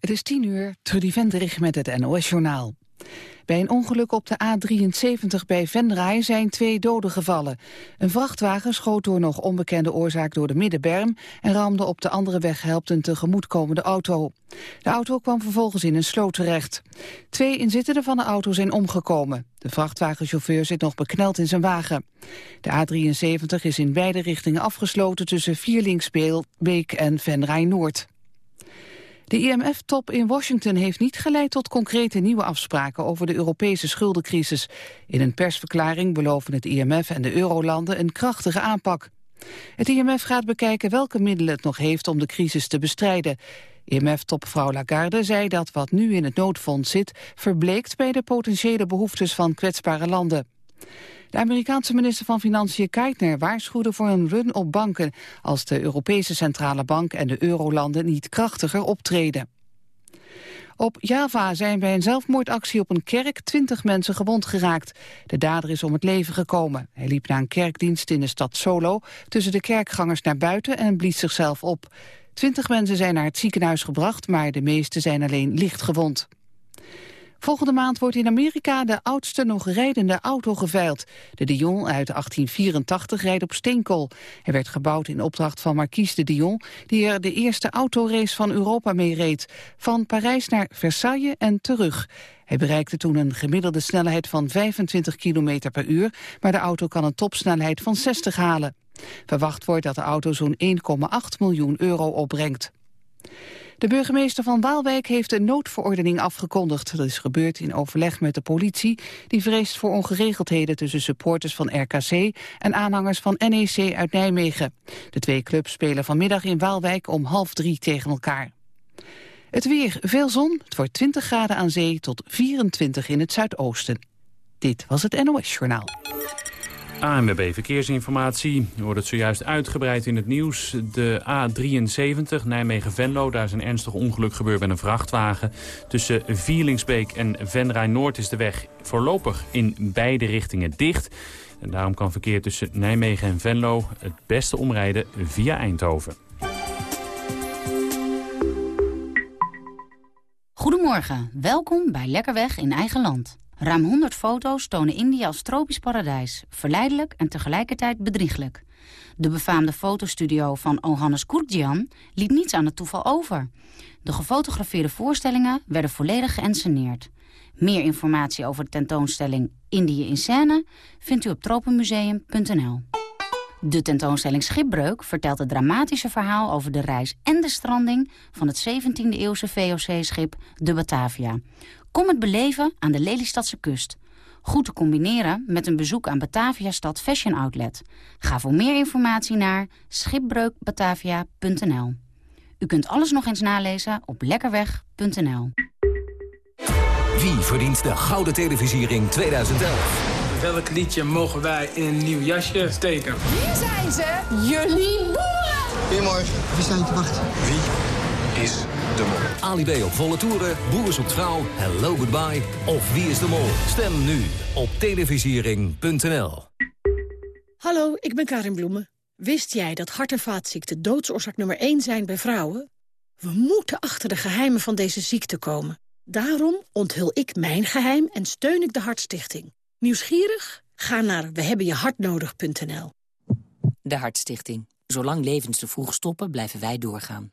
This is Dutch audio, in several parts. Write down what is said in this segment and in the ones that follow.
Het is tien uur, Trudy Vendrich met het NOS-journaal. Bij een ongeluk op de A73 bij Venray zijn twee doden gevallen. Een vrachtwagen schoot door nog onbekende oorzaak door de middenberm... en ramde op de andere weg helpt een tegemoetkomende auto. De auto kwam vervolgens in een sloot terecht. Twee inzittenden van de auto zijn omgekomen. De vrachtwagenchauffeur zit nog bekneld in zijn wagen. De A73 is in beide richtingen afgesloten tussen Vierlingsbeek en Venray Noord. De IMF-top in Washington heeft niet geleid tot concrete nieuwe afspraken over de Europese schuldencrisis. In een persverklaring beloven het IMF en de eurolanden een krachtige aanpak. Het IMF gaat bekijken welke middelen het nog heeft om de crisis te bestrijden. IMF-topvrouw Lagarde zei dat wat nu in het noodfonds zit... verbleekt bij de potentiële behoeftes van kwetsbare landen. De Amerikaanse minister van Financiën Keitner waarschuwde voor een run op banken als de Europese Centrale Bank en de eurolanden niet krachtiger optreden. Op Java zijn bij een zelfmoordactie op een kerk twintig mensen gewond geraakt. De dader is om het leven gekomen. Hij liep na een kerkdienst in de stad Solo tussen de kerkgangers naar buiten en blies zichzelf op. Twintig mensen zijn naar het ziekenhuis gebracht, maar de meeste zijn alleen licht gewond. Volgende maand wordt in Amerika de oudste nog rijdende auto geveild. De Dion uit 1884 rijdt op steenkool. Hij werd gebouwd in opdracht van Marquise de Dion... die er de eerste autorace van Europa mee reed. Van Parijs naar Versailles en terug. Hij bereikte toen een gemiddelde snelheid van 25 km per uur... maar de auto kan een topsnelheid van 60 halen. Verwacht wordt dat de auto zo'n 1,8 miljoen euro opbrengt. De burgemeester van Waalwijk heeft een noodverordening afgekondigd. Dat is gebeurd in overleg met de politie... die vreest voor ongeregeldheden tussen supporters van RKC... en aanhangers van NEC uit Nijmegen. De twee clubs spelen vanmiddag in Waalwijk om half drie tegen elkaar. Het weer, veel zon, het wordt 20 graden aan zee tot 24 in het zuidoosten. Dit was het NOS Journaal. ANWB Verkeersinformatie. Je hoort het zojuist uitgebreid in het nieuws. De A73 Nijmegen-Venlo, daar is een ernstig ongeluk gebeurd met een vrachtwagen. Tussen Vierlingsbeek en Venray Noord is de weg voorlopig in beide richtingen dicht. En daarom kan verkeer tussen Nijmegen en Venlo het beste omrijden via Eindhoven. Goedemorgen, welkom bij Lekkerweg in eigen land. Ruim 100 foto's tonen India als tropisch paradijs. Verleidelijk en tegelijkertijd bedrieglijk. De befaamde fotostudio van Ohannes Kourkjian liet niets aan het toeval over. De gefotografeerde voorstellingen werden volledig geënsceneerd. Meer informatie over de tentoonstelling Indië in scène vindt u op tropenmuseum.nl. De tentoonstelling Schipbreuk vertelt het dramatische verhaal over de reis en de stranding van het 17e-eeuwse VOC-schip de Batavia. Kom het beleven aan de Lelystadse kust. Goed te combineren met een bezoek aan Bataviastad Fashion Outlet. Ga voor meer informatie naar schipbreukbatavia.nl. U kunt alles nog eens nalezen op lekkerweg.nl. Wie verdient de Gouden Televisiering 2011? Welk liedje mogen wij in een nieuw jasje steken? Hier zijn ze, jullie boeren! Goedemorgen, wie zijn te wachten? Wie is de Mol? Ali B op volle toeren, Boer zoekt vrouw, Hello Goodbye of Wie is de Mol? Stem nu op televisiering.nl. Hallo, ik ben Karin Bloemen. Wist jij dat hart- en vaatziekten doodsoorzaak nummer 1 zijn bij vrouwen? We moeten achter de geheimen van deze ziekte komen. Daarom onthul ik mijn geheim en steun ik de Hartstichting. Nieuwsgierig? Ga naar wehebbenjehartnodig.nl. De Hartstichting. Zolang levens te vroeg stoppen, blijven wij doorgaan.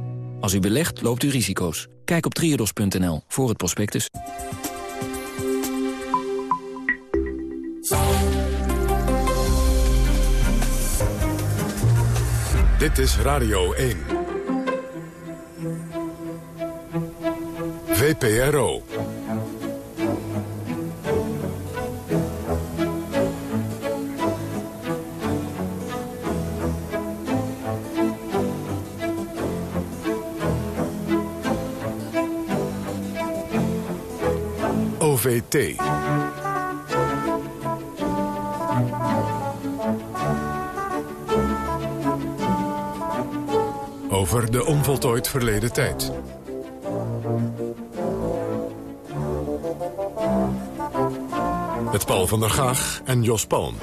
Als u belegt, loopt u risico's. Kijk op triodos.nl voor het prospectus. Dit is Radio 1. VPRO. OVT. Over de onvoltooid verleden tijd. Met Paul van der Gaag en Jos Palm.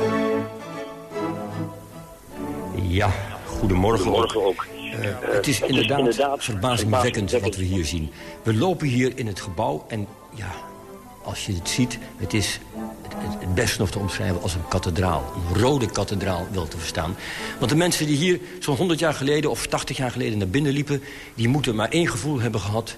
Ja, goedemorgen, goedemorgen ook. Uh, het is inderdaad, inderdaad verbazingwekkend wat we hier zien. We lopen hier in het gebouw en ja, als je het ziet, het is het, het best nog te omschrijven als een kathedraal. Een rode kathedraal wel te verstaan. Want de mensen die hier zo'n 100 jaar geleden of 80 jaar geleden naar binnen liepen... die moeten maar één gevoel hebben gehad.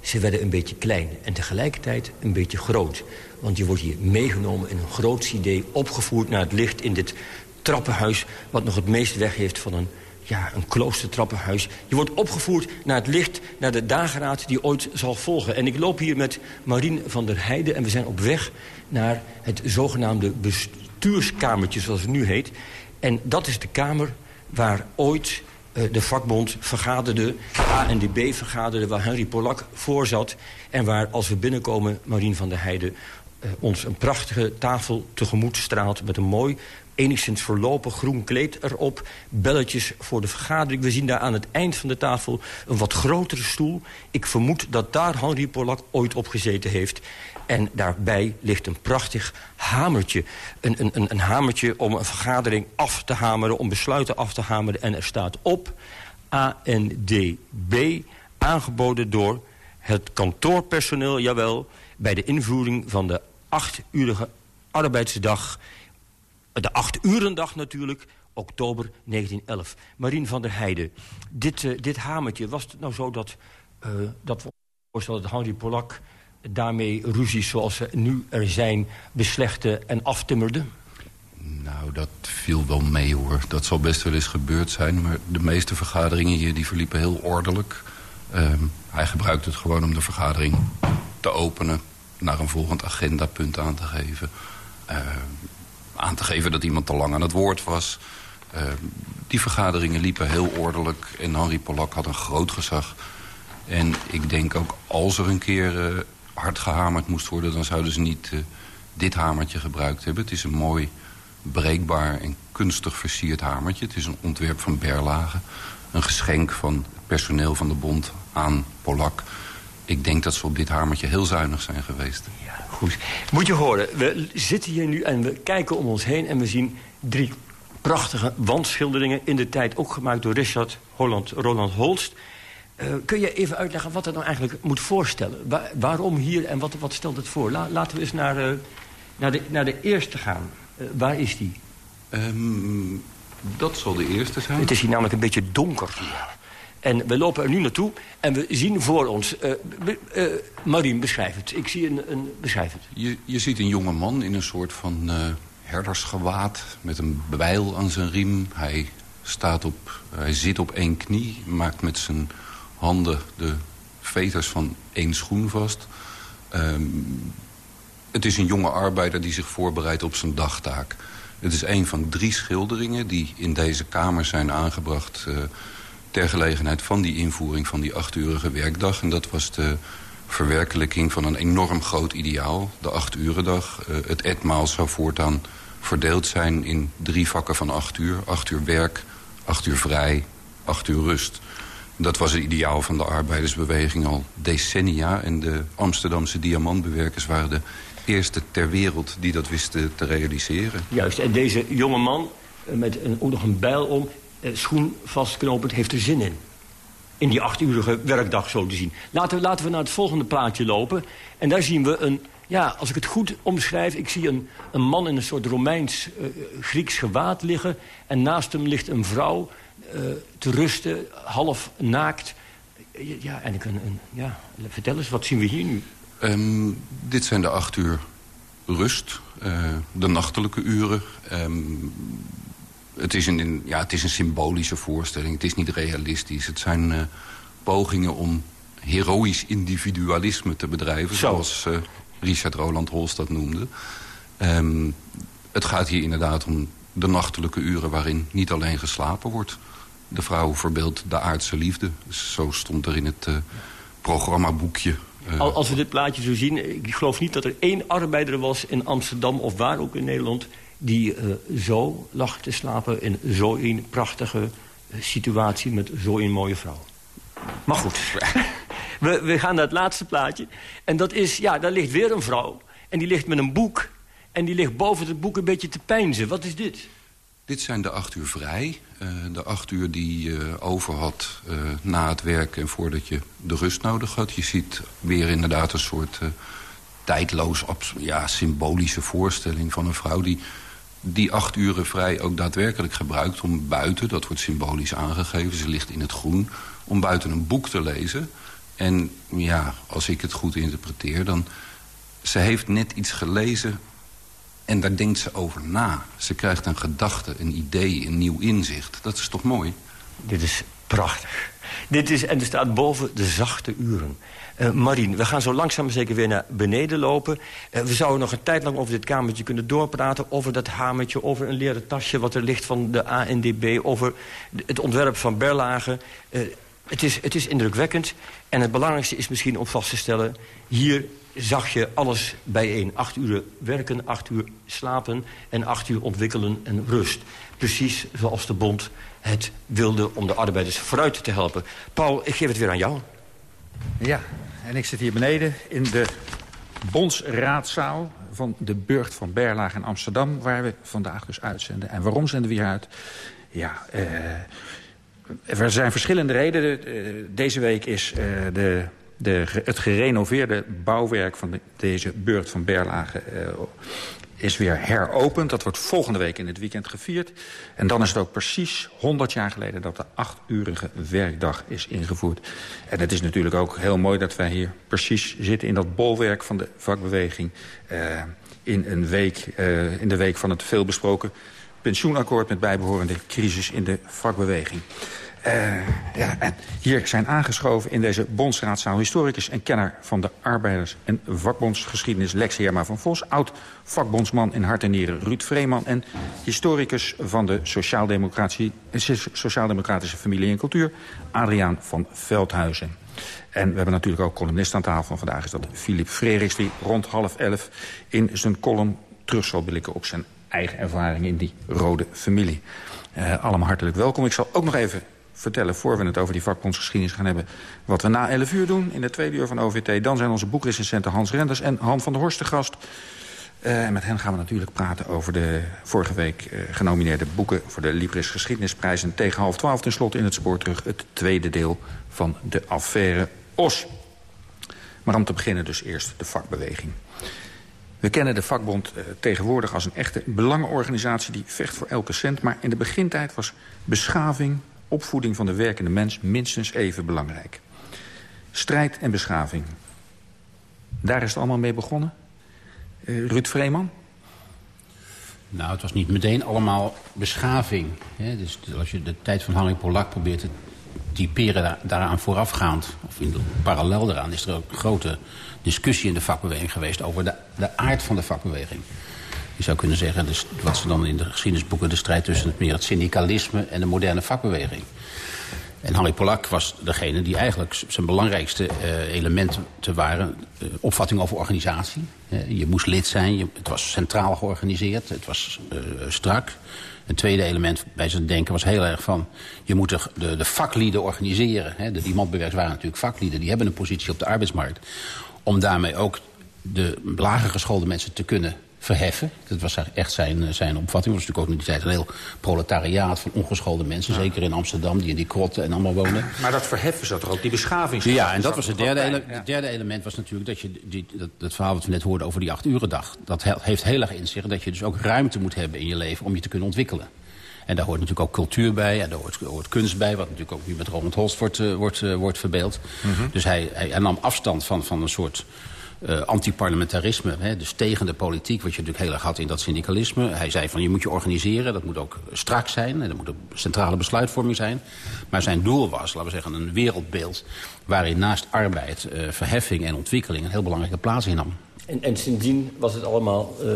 Ze werden een beetje klein en tegelijkertijd een beetje groot. Want je wordt hier meegenomen in een groots idee... opgevoerd naar het licht in dit trappenhuis... wat nog het meest weg heeft van een, ja, een kloostertrappenhuis. Je wordt opgevoerd naar het licht, naar de dageraad die ooit zal volgen. En ik loop hier met Marien van der Heijden... en we zijn op weg naar het zogenaamde bestuurskamertje, zoals het nu heet. En dat is de kamer waar ooit uh, de vakbond vergaderde, ANDB vergaderde... waar Henry Polak voor zat. En waar, als we binnenkomen, Marien van der Heijden... Uh, ons een prachtige tafel tegemoet straalt... met een mooi enigszins verlopen groen kleed erop. Belletjes voor de vergadering. We zien daar aan het eind van de tafel een wat grotere stoel. Ik vermoed dat daar Henri Polak ooit op gezeten heeft. En daarbij ligt een prachtig hamertje. Een, een, een hamertje om een vergadering af te hameren, om besluiten af te hameren. En er staat op ANDB, aangeboden door het kantoorpersoneel, jawel... bij de invoering van de achturige arbeidsdag de acht urendag natuurlijk, oktober 1911. Marien van der Heijden, dit, uh, dit hamertje, was het nou zo dat, uh, dat we voorstellen dat Henri Polak daarmee ruzies zoals ze nu er zijn beslechte en aftimmerde? Nou, dat viel wel mee hoor. Dat zal best wel eens gebeurd zijn. Maar de meeste vergaderingen hier die verliepen heel ordelijk. Uh, hij gebruikte het gewoon om de vergadering te openen... naar een volgend agendapunt aan te geven. Uh, aan te geven dat iemand te lang aan het woord was. Uh, die vergaderingen liepen heel ordelijk en Henri Polak had een groot gezag. En ik denk ook als er een keer uh, hard gehamerd moest worden... dan zouden ze niet uh, dit hamertje gebruikt hebben. Het is een mooi, breekbaar en kunstig versierd hamertje. Het is een ontwerp van Berlage. Een geschenk van personeel van de bond aan Polak. Ik denk dat ze op dit hamertje heel zuinig zijn geweest. Goed. Moet je horen, we zitten hier nu en we kijken om ons heen... en we zien drie prachtige wandschilderingen... in de tijd ook gemaakt door Richard Holland, Roland Holst. Uh, kun je even uitleggen wat het nou eigenlijk moet voorstellen? Wa waarom hier en wat, wat stelt het voor? La laten we eens naar, uh, naar, de, naar de eerste gaan. Uh, waar is die? Um, dat zal de eerste zijn. Het is hier namelijk een beetje donker. En we lopen er nu naartoe en we zien voor ons... Uh, uh, Marien, beschrijf het. Ik zie een... een beschrijf het. Je, je ziet een jonge man in een soort van uh, herdersgewaad... met een bijl aan zijn riem. Hij, staat op, hij zit op één knie, maakt met zijn handen de veters van één schoen vast. Um, het is een jonge arbeider die zich voorbereidt op zijn dagtaak. Het is een van drie schilderingen die in deze kamer zijn aangebracht ter gelegenheid van die invoering van die achturige werkdag. En dat was de verwerkelijking van een enorm groot ideaal. De achturendag. Uh, het etmaal zou voortaan verdeeld zijn in drie vakken van acht uur. Acht uur werk, acht uur vrij, acht uur rust. Dat was het ideaal van de arbeidersbeweging al decennia. En de Amsterdamse diamantbewerkers waren de eerste ter wereld die dat wisten te realiseren. Juist, en deze jonge man met een, ook nog een bijl om eh, schoen vastknopend heeft er zin in. In die achturige werkdag zo te zien. Laten we, laten we naar het volgende plaatje lopen. En daar zien we een, ja, als ik het goed omschrijf... ik zie een, een man in een soort Romeins-Grieks uh, gewaad liggen... en naast hem ligt een vrouw uh, te rusten, half naakt. Ja, en ik een, een, ja, vertel eens, wat zien we hier nu? Um, dit zijn de acht uur rust, de nachtelijke uren... Um, het is, een, ja, het is een symbolische voorstelling. Het is niet realistisch. Het zijn uh, pogingen om heroïsch individualisme te bedrijven. Zo. Zoals uh, Richard Roland Holst dat noemde. Um, het gaat hier inderdaad om de nachtelijke uren waarin niet alleen geslapen wordt. De vrouw verbeeldt de aardse liefde. Zo stond er in het uh, programmaboekje Als we dit plaatje zo zien, ik geloof niet dat er één arbeider was in Amsterdam of waar ook in Nederland die zo lag te slapen in zo'n prachtige situatie met zo'n mooie vrouw. Maar goed, we, we gaan naar het laatste plaatje. En dat is, ja, daar ligt weer een vrouw. En die ligt met een boek. En die ligt boven het boek een beetje te pijnzen. Wat is dit? Dit zijn de acht uur vrij. Uh, de acht uur die je over had na het werk en voordat je de rust nodig had. Je ziet weer inderdaad een soort tijdloos, ja, symbolische voorstelling van een vrouw... die die acht uren vrij ook daadwerkelijk gebruikt om buiten... dat wordt symbolisch aangegeven, ze ligt in het groen... om buiten een boek te lezen. En ja, als ik het goed interpreteer, dan... ze heeft net iets gelezen en daar denkt ze over na. Ze krijgt een gedachte, een idee, een nieuw inzicht. Dat is toch mooi? Dit is prachtig. Dit is, en er staat boven de zachte uren. Uh, Marien, we gaan zo langzaam zeker weer naar beneden lopen. Uh, we zouden nog een tijd lang over dit kamertje kunnen doorpraten... over dat hamertje, over een leren tasje wat er ligt van de ANDB... over het ontwerp van Berlage. Uh, het, is, het is indrukwekkend. En het belangrijkste is misschien om vast te stellen... hier zag je alles bijeen. Acht uur werken, acht uur slapen en acht uur ontwikkelen en rust. Precies zoals de bond het wilde om de arbeiders vooruit te helpen. Paul, ik geef het weer aan jou. Ja, en ik zit hier beneden in de bondsraadzaal van de Burgt van Berlage in Amsterdam... waar we vandaag dus uitzenden. En waarom zenden we hier uit? Ja, eh, er zijn verschillende redenen. Eh, deze week is eh, de de, het gerenoveerde bouwwerk van deze Burgt van Berlage uh, is weer heropend. Dat wordt volgende week in het weekend gevierd. En dan is het ook precies 100 jaar geleden dat de achturige werkdag is ingevoerd. En het is natuurlijk ook heel mooi dat wij hier precies zitten in dat bolwerk van de vakbeweging. Uh, in, een week, uh, in de week van het veelbesproken pensioenakkoord met bijbehorende crisis in de vakbeweging. Uh, ja, en hier zijn aangeschoven in deze bondsraadzaal... historicus en kenner van de arbeiders- en vakbondsgeschiedenis... Lex Herma van Vos, oud-vakbondsman in hart en nieren Ruud Vreeman... en historicus van de Sociaal-Democratische Familie en Cultuur... Adriaan van Veldhuizen. En we hebben natuurlijk ook columnist aan tafel. Vandaag is dat Philip Freriks, die rond half elf in zijn column terug zal blikken op zijn eigen ervaring in die rode familie. Uh, allemaal hartelijk welkom. Ik zal ook nog even vertellen... voor we het over die vakbondsgeschiedenis gaan hebben... wat we na 11 uur doen in de tweede uur van OVT. Dan zijn onze boekrecensenten Hans Renders en Han van der Horst de gast. Uh, en met hen gaan we natuurlijk praten over de vorige week uh, genomineerde boeken... voor de Libris Geschiedenisprijs. En tegen half twaalf tenslotte in het spoor terug... het tweede deel van de affaire Os. Maar om te beginnen dus eerst de vakbeweging. We kennen de vakbond uh, tegenwoordig als een echte belangenorganisatie... die vecht voor elke cent. Maar in de begintijd was beschaving, opvoeding van de werkende mens minstens even belangrijk. Strijd en beschaving. Daar is het allemaal mee begonnen. Uh, Ruud Vreeman? Nou, het was niet meteen allemaal beschaving. Hè? Dus als je de tijd van Henri Polak probeert te typeren daar, daaraan voorafgaand... of in parallel daaraan is er ook een grote discussie in de vakbeweging geweest... over de, de aard van de vakbeweging. Je zou kunnen zeggen, dus wat ze dan in de geschiedenisboeken... de strijd tussen het, meer het syndicalisme en de moderne vakbeweging. En Harry Polak was degene die eigenlijk zijn belangrijkste uh, elementen te waren... Uh, opvatting over organisatie. Je moest lid zijn, je, het was centraal georganiseerd, het was strak. Een tweede element bij zijn denken was heel erg van... je moet de, de, de vaklieden organiseren. Hè. De diamantbewerkers waren natuurlijk vaklieden, die hebben een positie op de arbeidsmarkt. Om daarmee ook de lager geschoolde mensen te kunnen verheffen. Dat was echt zijn, eh, zijn opvatting. Het was natuurlijk ook in die tijd een heel proletariaat van ongeschoolde mensen. Zeker in Amsterdam, die in die krotten en allemaal wonen. Maar dat verheffen zat er ook, die beschaving. Ja, en dat was het derde, ele het derde element was natuurlijk dat je die, dat, dat verhaal wat we net hoorden over die acht uren dag. Dat heeft heel erg in zich dat je dus ook ruimte moet hebben in je leven om je te kunnen ontwikkelen. En daar hoort natuurlijk ook cultuur bij. En daar hoort, hoort kunst bij. Wat natuurlijk ook nu met Ronald Holst wordt, uh, wordt, uh, wordt verbeeld. Mm -hmm. Dus hij, hij, hij, nam afstand van, van een soort uh, antiparlementarisme. Hè, dus tegen de politiek, wat je natuurlijk heel erg had in dat syndicalisme. Hij zei van je moet je organiseren, dat moet ook strak zijn. En dat moet ook centrale besluitvorming zijn. Maar zijn doel was, laten we zeggen, een wereldbeeld... waarin naast arbeid, uh, verheffing en ontwikkeling een heel belangrijke plaats innam. En, en sindsdien was het allemaal... Uh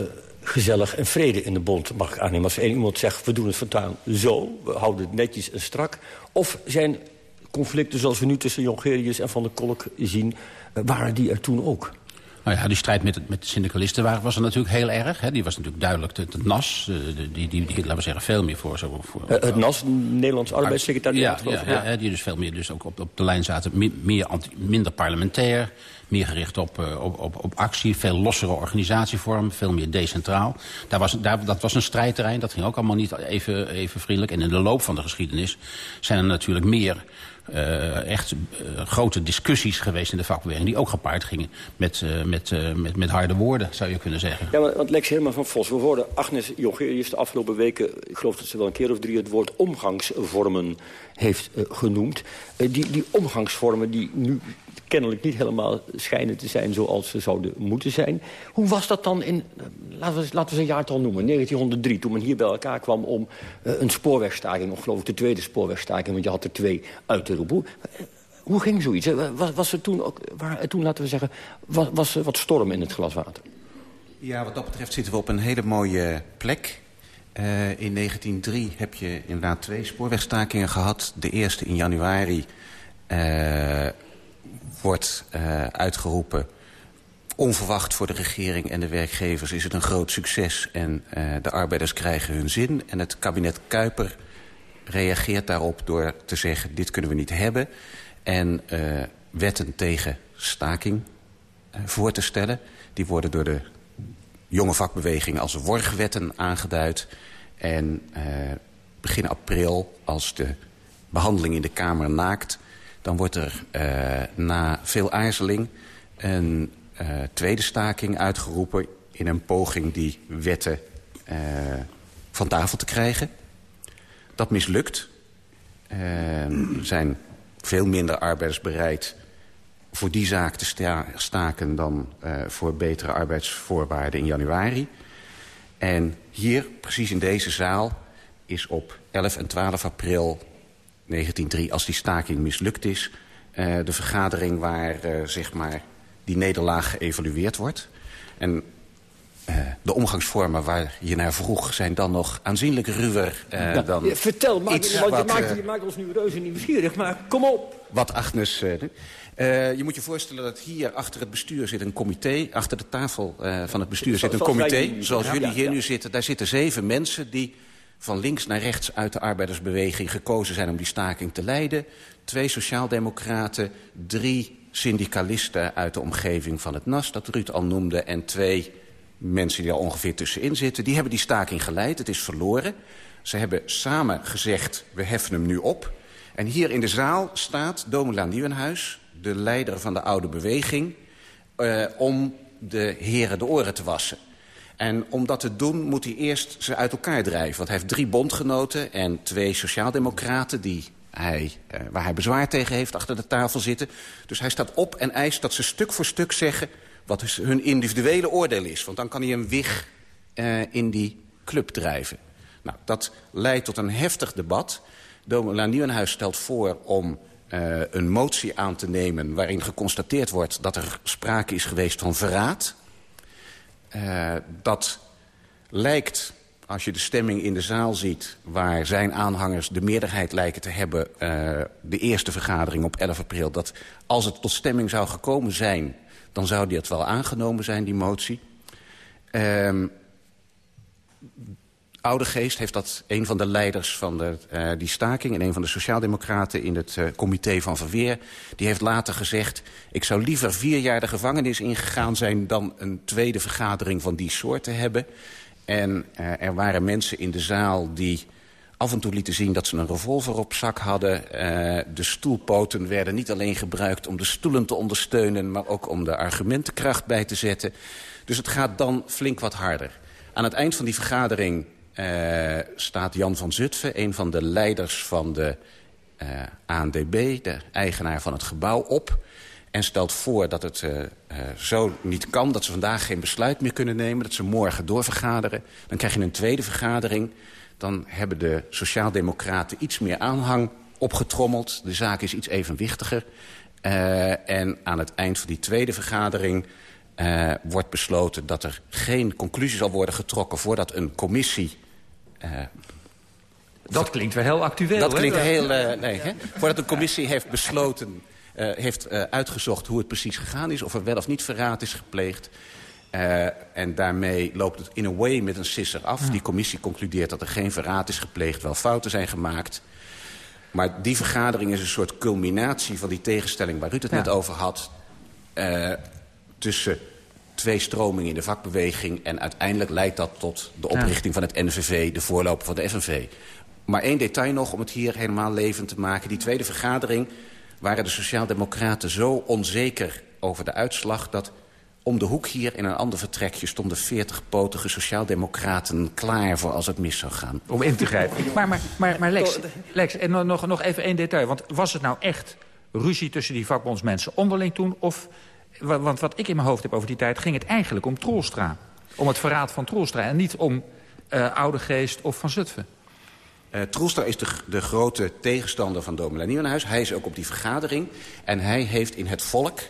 gezellig en vrede in de bond, mag ik aannemen. Als één iemand zegt, we doen het voortaan zo, we houden het netjes en strak. Of zijn conflicten zoals we nu tussen Jongerius en Van der Kolk zien... waren die er toen ook? Nou ja, die strijd met, met de syndicalisten waren, was er natuurlijk heel erg. Hè. Die was natuurlijk duidelijk het, NAS. Die, die, die, laten we zeggen, veel meer voor... Zo, voor uh, het NAS, Nederlands Arbeidssecretariaat. Ja, ja, ja, die dus veel meer dus ook op, op de lijn zaten. Meer anti, minder parlementair, meer gericht op, uh, op, op, op actie. Veel lossere organisatievorm, veel meer decentraal. Daar was, daar, dat was een strijdterrein, dat ging ook allemaal niet even, even vriendelijk. En in de loop van de geschiedenis zijn er natuurlijk meer uh, echt uh, grote discussies geweest in de vakbeweging... die ook gepaard gingen met, uh, met, met, met harde woorden, zou je kunnen zeggen. Ja, want Lex Herman van Vos, we hoorden Agnes Jongerius de afgelopen weken... ik geloof dat ze wel een keer of drie het woord omgangsvormen heeft genoemd. die, die omgangsvormen die nu kennelijk niet helemaal schijnen te zijn zoals ze zouden moeten zijn. Hoe was dat dan in, laten we, laten we een jaartal noemen, 1903... toen men hier bij elkaar kwam om een spoorwegstaking... of geloof ik de tweede spoorwegstaking, want je had er twee uit te roepen. Hoe ging zoiets? Was, was er toen ook, waar, toen, laten we zeggen, was, was er wat storm in het glas water? Ja, wat dat betreft zitten we op een hele mooie plek. Uh, in 1903 heb je inderdaad twee spoorwegstakingen gehad. De eerste in januari uh, wordt uh, uitgeroepen. Onverwacht voor de regering en de werkgevers is het een groot succes... en de arbeiders krijgen hun zin. En het kabinet Kuiper reageert daarop door te zeggen... dit kunnen we niet hebben. En wetten tegen staking voor te stellen. Die worden door de jonge vakbeweging als worgwetten aangeduid. En begin april, als de behandeling in de Kamer naakt dan wordt er uh, na veel aarzeling een uh, tweede staking uitgeroepen... in een poging die wetten uh, van tafel te krijgen. Dat mislukt. er zijn veel minder arbeiders bereid voor die zaak te sta staken... dan voor betere arbeidsvoorwaarden in januari. En hier, precies in deze zaal, is op 11 en 12 april 1903, als die staking mislukt is... Uh, de vergadering waar uh, zeg maar die nederlaag geëvalueerd wordt. En uh, de omgangsvormen waar je naar vroeg zijn dan nog aanzienlijk ruwer ja, dan Vertel, maak, iets wat, je, maakt, je maakt ons nu reuze nieuwsgierig, maar kom op. Wat Agnes... je moet je voorstellen dat hier achter het bestuur zit een comité. Achter de tafel van het bestuur zit een comité. Zoals jullie hier nu zitten. Daar zitten zeven mensen die van links naar rechts uit de arbeidersbeweging gekozen zijn om die staking te leiden. Twee sociaaldemocraten, drie syndicalisten uit de omgeving van het NAS, dat Ruud al noemde, en twee mensen die er ongeveer tussenin zitten. Die hebben die staking geleid, het is verloren. Ze hebben samen gezegd, we heffen hem nu op. En hier in de zaal staat Domela Nieuwenhuis, de leider van de oude beweging... Uh, om de heren de oren te wassen. En om dat te doen moet hij eerst ze uit elkaar drijven. Want hij heeft drie bondgenoten en twee sociaaldemocraten... Die hij, uh, waar hij bezwaar tegen heeft achter de tafel zitten. Dus hij staat op en eist dat ze stuk voor stuk zeggen... wat dus hun individuele oordeel is. Want dan kan hij een wig uh, in die club drijven. Nou, dat leidt tot een heftig debat. Domela Nieuwenhuis stelt voor om uh, een motie aan te nemen... waarin geconstateerd wordt dat er sprake is geweest van verraad uh, dat lijkt, als je de stemming in de zaal ziet... waar zijn aanhangers de meerderheid lijken te hebben... Uh, de eerste vergadering op 11 april... dat als het tot stemming zou gekomen zijn... dan zou die het wel aangenomen zijn, die motie. Oude Geest heeft dat een van de leiders van de, uh, die staking... en een van de sociaaldemocraten in het uh, comité van verweer... die heeft later gezegd... ik zou liever vier jaar de gevangenis ingegaan zijn... dan een tweede vergadering van die soort te hebben. En uh, er waren mensen in de zaal die af en toe lieten zien dat ze een revolver op zak hadden. De stoelpoten werden niet alleen gebruikt om de stoelen te ondersteunen... maar ook om de argumentenkracht bij te zetten. Dus het gaat dan flink wat harder. Aan het eind van die vergadering uh, staat Jan van Zutphen, een van de leiders van de uh, ANDB, de eigenaar van het gebouw, op. En stelt voor dat het uh, zo niet kan, dat ze vandaag geen besluit meer kunnen nemen... dat ze morgen doorvergaderen. Dan krijg je een tweede vergadering. Dan hebben de sociaaldemocraten iets meer aanhang opgetrommeld. De zaak is iets evenwichtiger. en aan het eind van die tweede vergadering... Wordt besloten dat er geen conclusie zal worden getrokken... voordat een commissie Dat klinkt wel heel actueel. Dat klinkt heel... Uh, nee, hè? Voordat de commissie heeft besloten... Uh, heeft uitgezocht hoe het precies gegaan is... of er wel of niet verraad is gepleegd... Uh, en daarmee loopt het in a way met een sisser af. Ja. Die commissie concludeert dat er geen verraad is gepleegd... wel fouten zijn gemaakt. Maar die vergadering is een soort culminatie van die tegenstelling... waar Ruud het ja. net over had... Uh, tussen twee stromingen in de vakbeweging... en uiteindelijk leidt dat tot de oprichting van het NVV... de voorloper van de FNV. Maar één detail nog om het hier helemaal levend te maken. Die tweede vergadering waren de Sociaaldemocraten zo onzeker over de uitslag... dat om de hoek hier in een ander vertrekje stonden 40-potige sociaaldemocraten klaar voor als het mis zou gaan. Om in te grijpen. Maar, maar, maar, maar Lex, Lex en nog, nog even één detail. Want was het nou echt ruzie tussen die vakbondsmensen onderling toen? Of, want wat ik in mijn hoofd heb over die tijd... ging het eigenlijk om Troelstra. Om het verraad van Troelstra. En niet om uh, Oudegeest of Van Zutphen. Uh, Troelstra is de, de, grote tegenstander van Domelijn Nieuwenhuis. Hij is ook op die vergadering. En hij heeft in het volk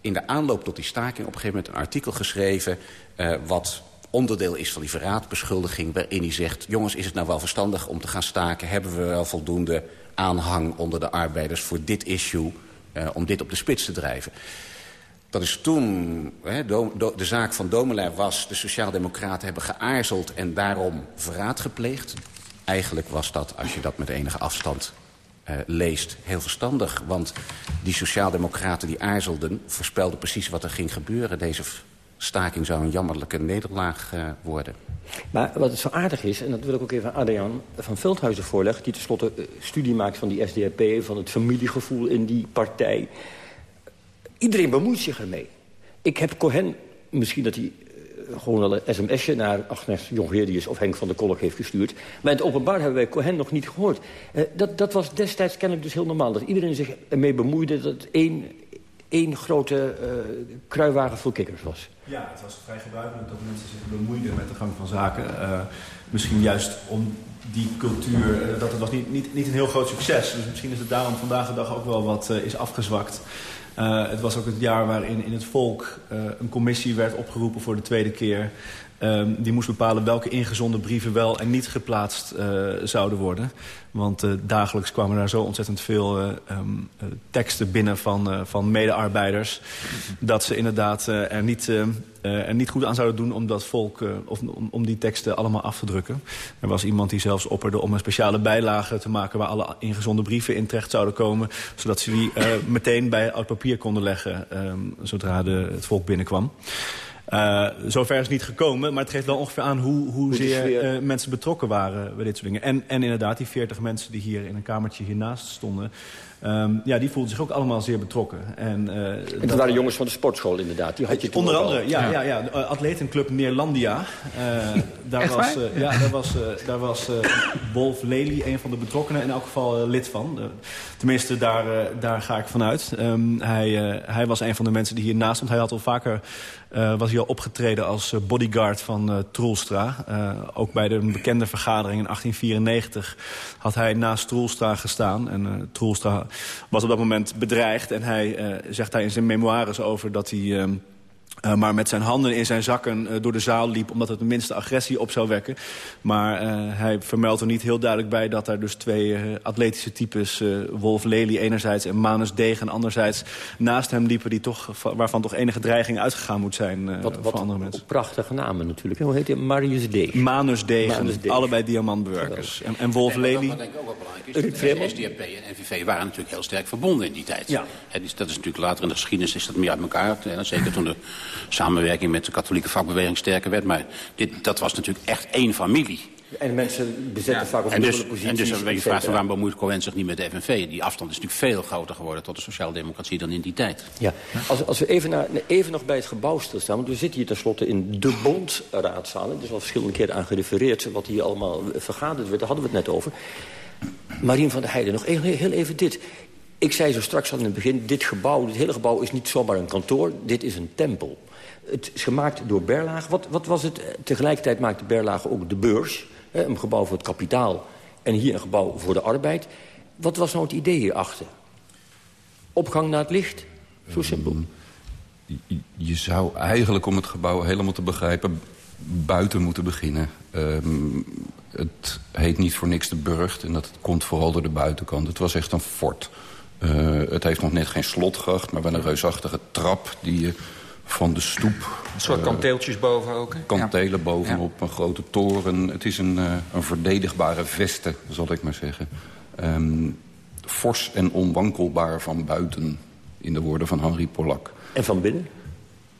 in de aanloop tot die staking op een gegeven moment een artikel geschreven... Uh, wat onderdeel is van die verraadbeschuldiging... waarin hij zegt, jongens, is het nou wel verstandig om te gaan staken? Hebben we wel voldoende aanhang onder de arbeiders voor dit issue... Om dit op de spits te drijven? Dat is toen, de zaak van Domelijn was... de Sociaaldemocraten hebben geaarzeld en daarom verraad gepleegd. Eigenlijk was dat, als je dat met enige afstand uh, leest, heel verstandig. Want die sociaaldemocraten die aarzelden... voorspelden precies wat er ging gebeuren. Deze staking zou een jammerlijke nederlaag uh, worden. Maar wat het zo aardig is, en dat wil ik ook even aan Adriaan van Veldhuizen voorleggen... die tenslotte uh, studie maakt van die SDAP, van het familiegevoel in die partij. Iedereen bemoeit zich ermee. Ik heb Cohen, misschien dat hij gewoon wel een sms'je naar Agnes Jongerius of Henk van der Kolk heeft gestuurd. Maar in het openbaar hebben wij Cohen nog niet gehoord. Uh, dat, dat was destijds kennelijk dus heel normaal. Dat iedereen zich ermee bemoeide dat het één, één grote uh, kruiwagen vol kikkers was. Ja, het was vrij gebruikelijk dat mensen zich bemoeiden met de gang van zaken. Misschien juist om die cultuur, dat het was niet, niet, niet een heel groot succes. Dus misschien is het daarom vandaag de dag ook wel wat is afgezwakt. Uh, het was ook het jaar waarin in het volk uh, een commissie werd opgeroepen voor de tweede keer. Um, die moest bepalen welke ingezonden brieven wel en niet geplaatst uh, zouden worden. Want uh, dagelijks kwamen daar zo ontzettend veel uh, um, teksten binnen van, van medearbeiders... dat ze inderdaad er, niet, er niet goed aan zouden doen om dat volk... of om, die teksten allemaal af te drukken. Er was iemand die zelfs opperde om een speciale bijlage te maken... waar alle ingezonden brieven in terecht zouden komen... zodat ze die meteen bij oud papier konden leggen um, zodra de, het volk binnenkwam. Uh, zover is niet gekomen, maar het geeft wel ongeveer aan hoe, hoezeer uh, mensen betrokken waren bij dit soort dingen. En, en inderdaad, die 40 mensen die hier in een kamertje hiernaast stonden... Um, ja, die voelden zich ook allemaal zeer betrokken. En, uh, en dat, dat waren jongens van de sportschool inderdaad. Die had je onder andere, ja, ja. ja, ja. atletenclub Neerlandia. Uh, daar, was, uh, ja, daar was, daar was Wolf Lely, een van de betrokkenen, in elk geval lid van. tenminste, daar, daar ga ik vanuit. Um, hij, hij was een van de mensen die hiernaast stond. Hij had al vaker uh, was hij al opgetreden als bodyguard van uh, Troelstra. ook bij de bekende vergadering in 1894 had hij naast Troelstra gestaan. En Troelstra was op dat moment bedreigd. En hij zegt daar in zijn memoires over dat hij... Uh, maar met zijn handen in zijn zakken uh, door de zaal liep... omdat het de minste agressie op zou wekken. Maar uh, hij vermeldt er niet heel duidelijk bij... dat er dus twee atletische types, Wolf Lely enerzijds... en Manus Degen anderzijds naast hem liepen... Die toch, waarvan toch enige dreiging uitgegaan moet zijn wat, voor andere mensen. prachtige namen natuurlijk. Hoe heet hij? Marius Degen. Manus Degen, Manus Degen. allebei diamantburgers. En, en Wolf en Lely... Wat denk ik ook wel belangrijk is, de SDAP en NVV waren natuurlijk heel sterk verbonden in die tijd. Ja. En dat is natuurlijk later in de geschiedenis is dat meer uit elkaar. Zeker toen de samenwerking met de katholieke vakbeweging sterker werd. Maar dit, dat was natuurlijk echt één familie. En mensen bezetten ja. vaak op en dus, posities. En dus dan ben je vraagt waarom bemoeit Cohen zich niet met de FNV? Die afstand is natuurlijk veel groter geworden tot de sociaaldemocratie dan in die tijd. Ja, als, als we even, naar, even nog bij het gebouw stilstaan. Want we zitten hier tenslotte in de bondraadzaal. Er is al verschillende keren aan gerefereerd wat hier allemaal vergaderd werd. Daar hadden we het net over. Marien van der Heijden, nog heel, heel even dit. Ik zei zo straks al in het begin, dit gebouw, dit hele gebouw is niet zomaar een kantoor. Dit is een tempel. Het is gemaakt door Berlage. Wat, wat was het? Tegelijkertijd maakte Berlage ook de beurs. Hè, een gebouw voor het kapitaal. En hier een gebouw voor de arbeid. Wat was nou het idee hierachter? Opgang naar het licht? Zo simpel. Je, je zou eigenlijk, om het gebouw helemaal te begrijpen... buiten moeten beginnen. Um, het heet niet voor niks de burcht en dat komt vooral door de buitenkant. Het was echt een fort. Uh, het heeft nog net geen slotgracht, maar wel een reusachtige trap... die je van de stoep... Een soort kanteeltjes boven ook? Kantelen bovenop, een grote toren. Het is een, uh, een verdedigbare veste, zal ik maar zeggen. Um, fors en onwankelbaar van buiten, in de woorden van Henri Polak. En van binnen?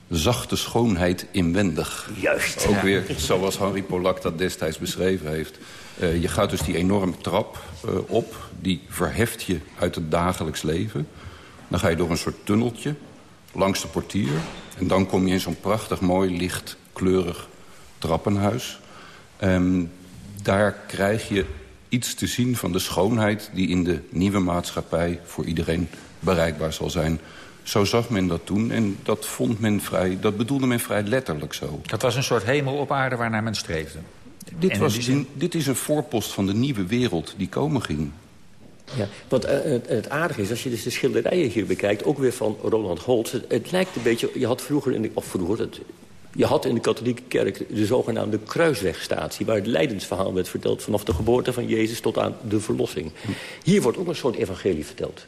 zachte schoonheid inwendig. Juist. Ook weer zoals Henri Polak dat destijds beschreven heeft. Uh, je gaat dus die enorme trap uh, op, die verheft je uit het dagelijks leven. Dan ga je door een soort tunneltje langs de portier. En dan kom je in zo'n prachtig mooi lichtkleurig trappenhuis. Um, daar krijg je iets te zien van de schoonheid die in de nieuwe maatschappij voor iedereen bereikbaar zal zijn. Zo zag men dat toen en dat, vond men vrij, dat bedoelde men vrij letterlijk zo. Dat was een soort hemel op aarde waarnaar men streefde. Dit, was, zin... dit is een voorpost van de nieuwe wereld die komen ging. Ja, want uh, het, het, aardige is, als je dus de schilderijen hier bekijkt... ook weer van Roland Holtz, het, het lijkt een beetje... je had vroeger, in de, of vroeger, het, je had in de katholieke kerk de zogenaamde kruiswegstatie... waar het lijdensverhaal werd verteld vanaf de geboorte van Jezus tot aan de verlossing. Hier wordt ook een soort evangelie verteld.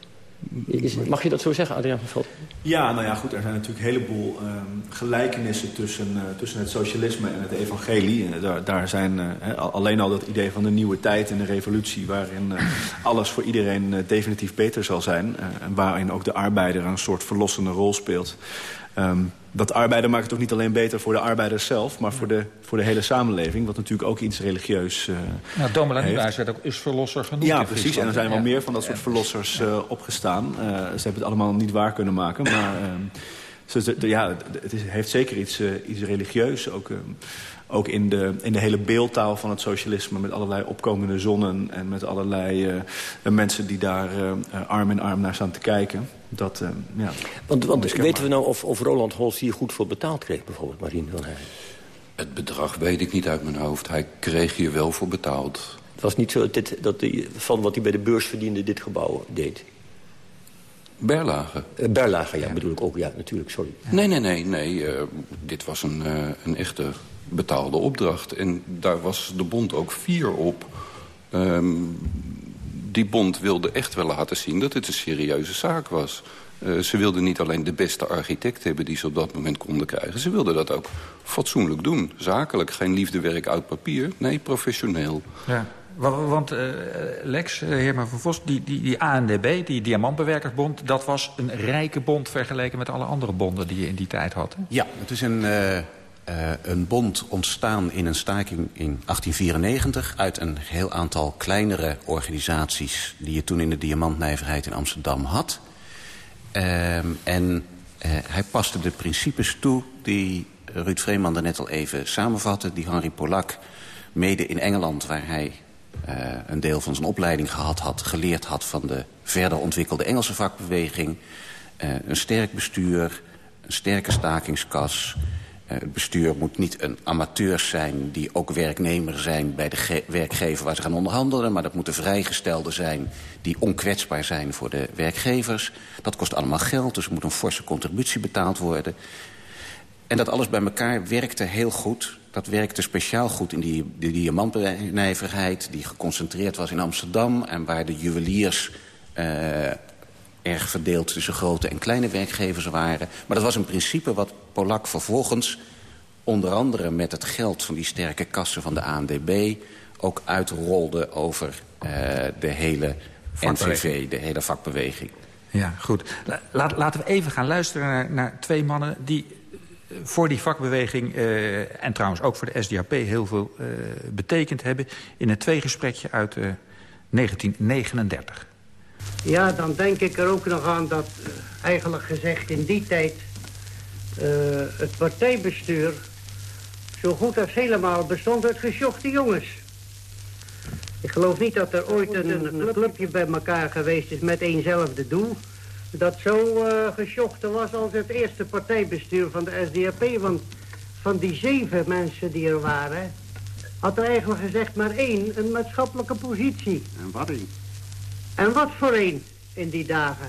Is, mag je dat zo zeggen, Adriaan van Veld? Ja, nou ja, goed. Er zijn natuurlijk een heleboel uh, gelijkenissen tussen, uh, tussen het socialisme en het evangelie. Uh, daar, daar zijn alleen al dat idee van de nieuwe tijd en de revolutie... waarin alles voor iedereen definitief beter zal zijn. en waarin ook de arbeider een soort verlossende rol speelt. Um, dat arbeider maakt het ook niet alleen beter voor de arbeiders zelf... maar voor de, voor de hele samenleving, wat natuurlijk ook iets religieus uh, nou, Domela Nieuwhuis werd ook is verlosser genoemd. Ja, precies. En er zijn wel meer van dat soort verlossers uh, opgestaan. Uh, ze hebben het allemaal niet waar kunnen maken, maar... Ze, ja, het is, heeft zeker iets, iets religieus. Ook, ook in, de, in de hele beeldtaal van het socialisme... met allerlei opkomende zonnen en met allerlei mensen die daar arm in arm naar staan te kijken. Dat, uh, ja, want want weten we nou of, of Roland Holst hier goed voor betaald kreeg, bijvoorbeeld, Marien van Heijn? Het bedrag weet ik niet uit mijn hoofd. Hij kreeg hier wel voor betaald. Het was niet zo dit, dat hij, van wat hij bij de beurs verdiende dit gebouw deed? Berlage. Uh, Berlage, ja, bedoel ik ook. Ja, natuurlijk, sorry. Nee, nee, nee. nee uh, dit was een, uh, een echte betaalde opdracht. En daar was de bond ook fier op. Um, die bond wilde echt wel laten zien dat het een serieuze zaak was. Uh, ze wilden niet alleen de beste architect hebben die ze op dat moment konden krijgen. Ze wilden dat ook fatsoenlijk doen. Zakelijk, geen liefdewerk uit papier. Nee, professioneel. Ja. Want uh, Lex, uh, Heerman van Vos, die, die, die ANDB, die Diamantbewerkersbond... dat was een rijke bond vergeleken met alle andere bonden die je in die tijd had. Hè? Ja, het is een, uh, een bond ontstaan in een staking in 1894... uit een heel aantal kleinere organisaties... die je toen in de diamantnijverheid in Amsterdam had. Uh, en uh, hij paste de principes toe die Ruud Vreeman net al even samenvatte... die Henri Polak mede in Engeland, waar hij uh, een deel van zijn opleiding gehad had... geleerd had van de verder ontwikkelde Engelse vakbeweging. Een sterk bestuur, een sterke stakingskas... Eh, het bestuur moet niet een amateur zijn die ook werknemer zijn bij de werkgever waar ze gaan onderhandelen. Maar dat moeten vrijgestelden zijn die onkwetsbaar zijn voor de werkgevers. Dat kost allemaal geld, dus er moet een forse contributie betaald worden. En dat alles bij elkaar werkte heel goed. Dat werkte speciaal goed in die, die die geconcentreerd was in Amsterdam... en waar de juweliers uh, erg verdeeld tussen grote en kleine werkgevers waren. Maar dat was een principe wat Polak vervolgens... onder andere met het geld van die sterke kassen van de ANDB... ook uitrolde over uh, de hele NVV, de hele vakbeweging. Ja, goed. Laat, laten we even gaan luisteren naar, naar twee mannen... die eh, voor die vakbeweging uh, en trouwens ook voor de SDAP heel veel uh, betekend hebben... in een tweegesprekje uit uh, 1939. Ja, dan denk ik er ook nog aan dat, uh, eigenlijk gezegd in die tijd... Uh, het partijbestuur zo goed als helemaal bestond uit gesjochte jongens. Ik geloof niet dat er ooit een, clubje bij elkaar geweest is met eenzelfde doel... dat zo uh, was als het eerste partijbestuur van de SDAP. Want van die zeven mensen die er waren... had er eigenlijk gezegd maar één een maatschappelijke positie. En wat één? En wat voor een in die dagen?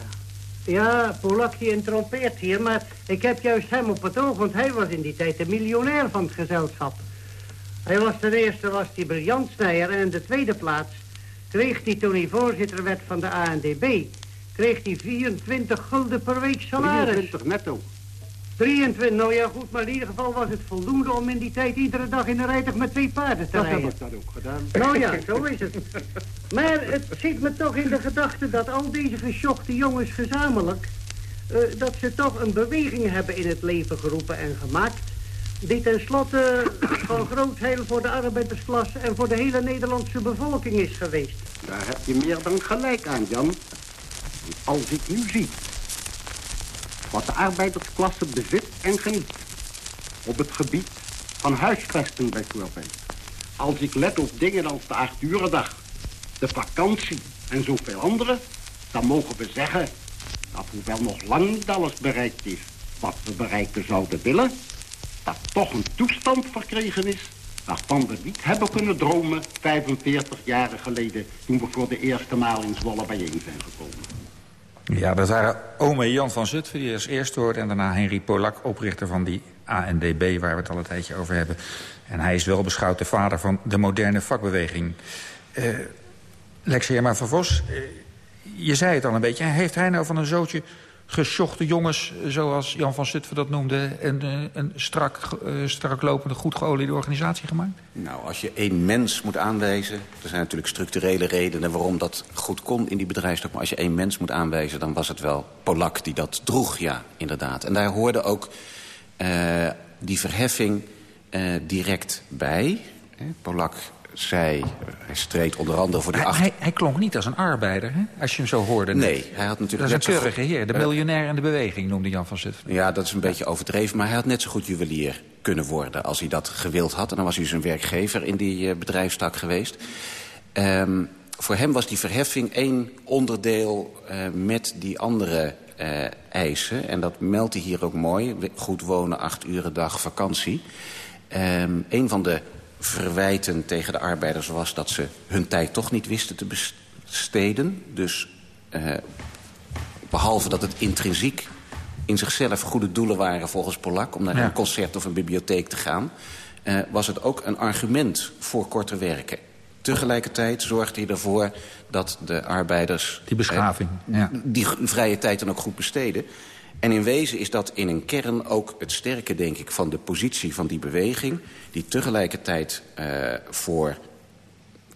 Ja, Polakje intrompeert hier, maar ik heb juist hem op het oog... want hij was in die tijd de miljonair van het gezelschap. Hij was ten eerste was hij briljant-snijer en in de tweede plaats kreeg hij toen hij voorzitter werd van de ANDB... kreeg hij 24 gulden per week salaris. 23 netto. 23, nou ja goed, maar in ieder geval was het voldoende om in die tijd iedere dag in de rijtuig met twee paarden te Dat rijden. heb ik dan ook gedaan. Nou ja, zo is het. Maar het zit me toch in de gedachte dat al deze gesjochte jongens gezamenlijk... eh, dat ze toch een beweging hebben in het leven geroepen en gemaakt... die tenslotte van groot heil voor de arbeidersklasse... en voor de hele Nederlandse bevolking is geweest. Daar heb je meer dan gelijk aan, Jan. Als ik nu zie wat de arbeidersklasse bezit en geniet... op het gebied van huisvesten bijvoorbeeld... als ik let op dingen als de acht de vakantie en zoveel andere... dan mogen we zeggen dat hoewel nog lang niet alles bereikt is... wat we bereiken zouden willen... dat toch een toestand verkregen is waarvan we niet hebben kunnen dromen 45 jaren geleden... toen we voor de eerste maal in Zwolle bijeen zijn gekomen. Ja, dat waren ome Jan van Zutphen, die als eerste hoorde... en daarna Henry Polak, oprichter van die ANDB, waar we het al een tijdje over hebben. En hij is wel beschouwd de vader van de moderne vakbeweging. Uh, Lexia van Vos, uh, je zei het al een beetje. Heeft hij nou van een zootje gesjochte jongens, zoals Jan van Zutphen dat noemde... een, uh, een strak, uh, strak lopende, goed geoliede organisatie gemaakt? Nou, als je één mens moet aanwijzen... er zijn natuurlijk structurele redenen waarom dat goed kon in die bedrijfstak... maar als je één mens moet aanwijzen, dan was het wel Polak die dat droeg, ja, inderdaad. En daar hoorde ook uh, die verheffing direct bij. Polak zei, hij streed onder andere voor die hij, acht... Hij, hij, klonk niet als een arbeider, hè? als je hem zo hoorde. Nee, hij had natuurlijk... Dat is een keurige heer, de miljonair en de beweging noemde Jan van Zutphen. Ja, dat is een beetje overdreven, maar hij had net zo goed juwelier kunnen worden... als hij dat gewild had. En dan was hij zijn werkgever in die uh, bedrijfstak geweest. Um, voor hem was die verheffing één onderdeel uh, met die andere uh, eisen. En dat meldt hij hier ook mooi. Goed wonen, acht uren dag, vakantie. Um, een van de verwijten tegen de arbeiders was dat ze hun tijd toch niet wisten te besteden. Dus uh, behalve dat het intrinsiek in zichzelf goede doelen waren volgens Polak... om naar ja. een concert of een bibliotheek te gaan... Uh, was het ook een argument voor korter werken. Tegelijkertijd zorgde hij ervoor dat de arbeiders... Die beschaving, ja. Die vrije tijd dan ook goed besteden. En in wezen is dat in een kern ook het sterke, denk ik... van de positie van die beweging... die tegelijkertijd uh, voor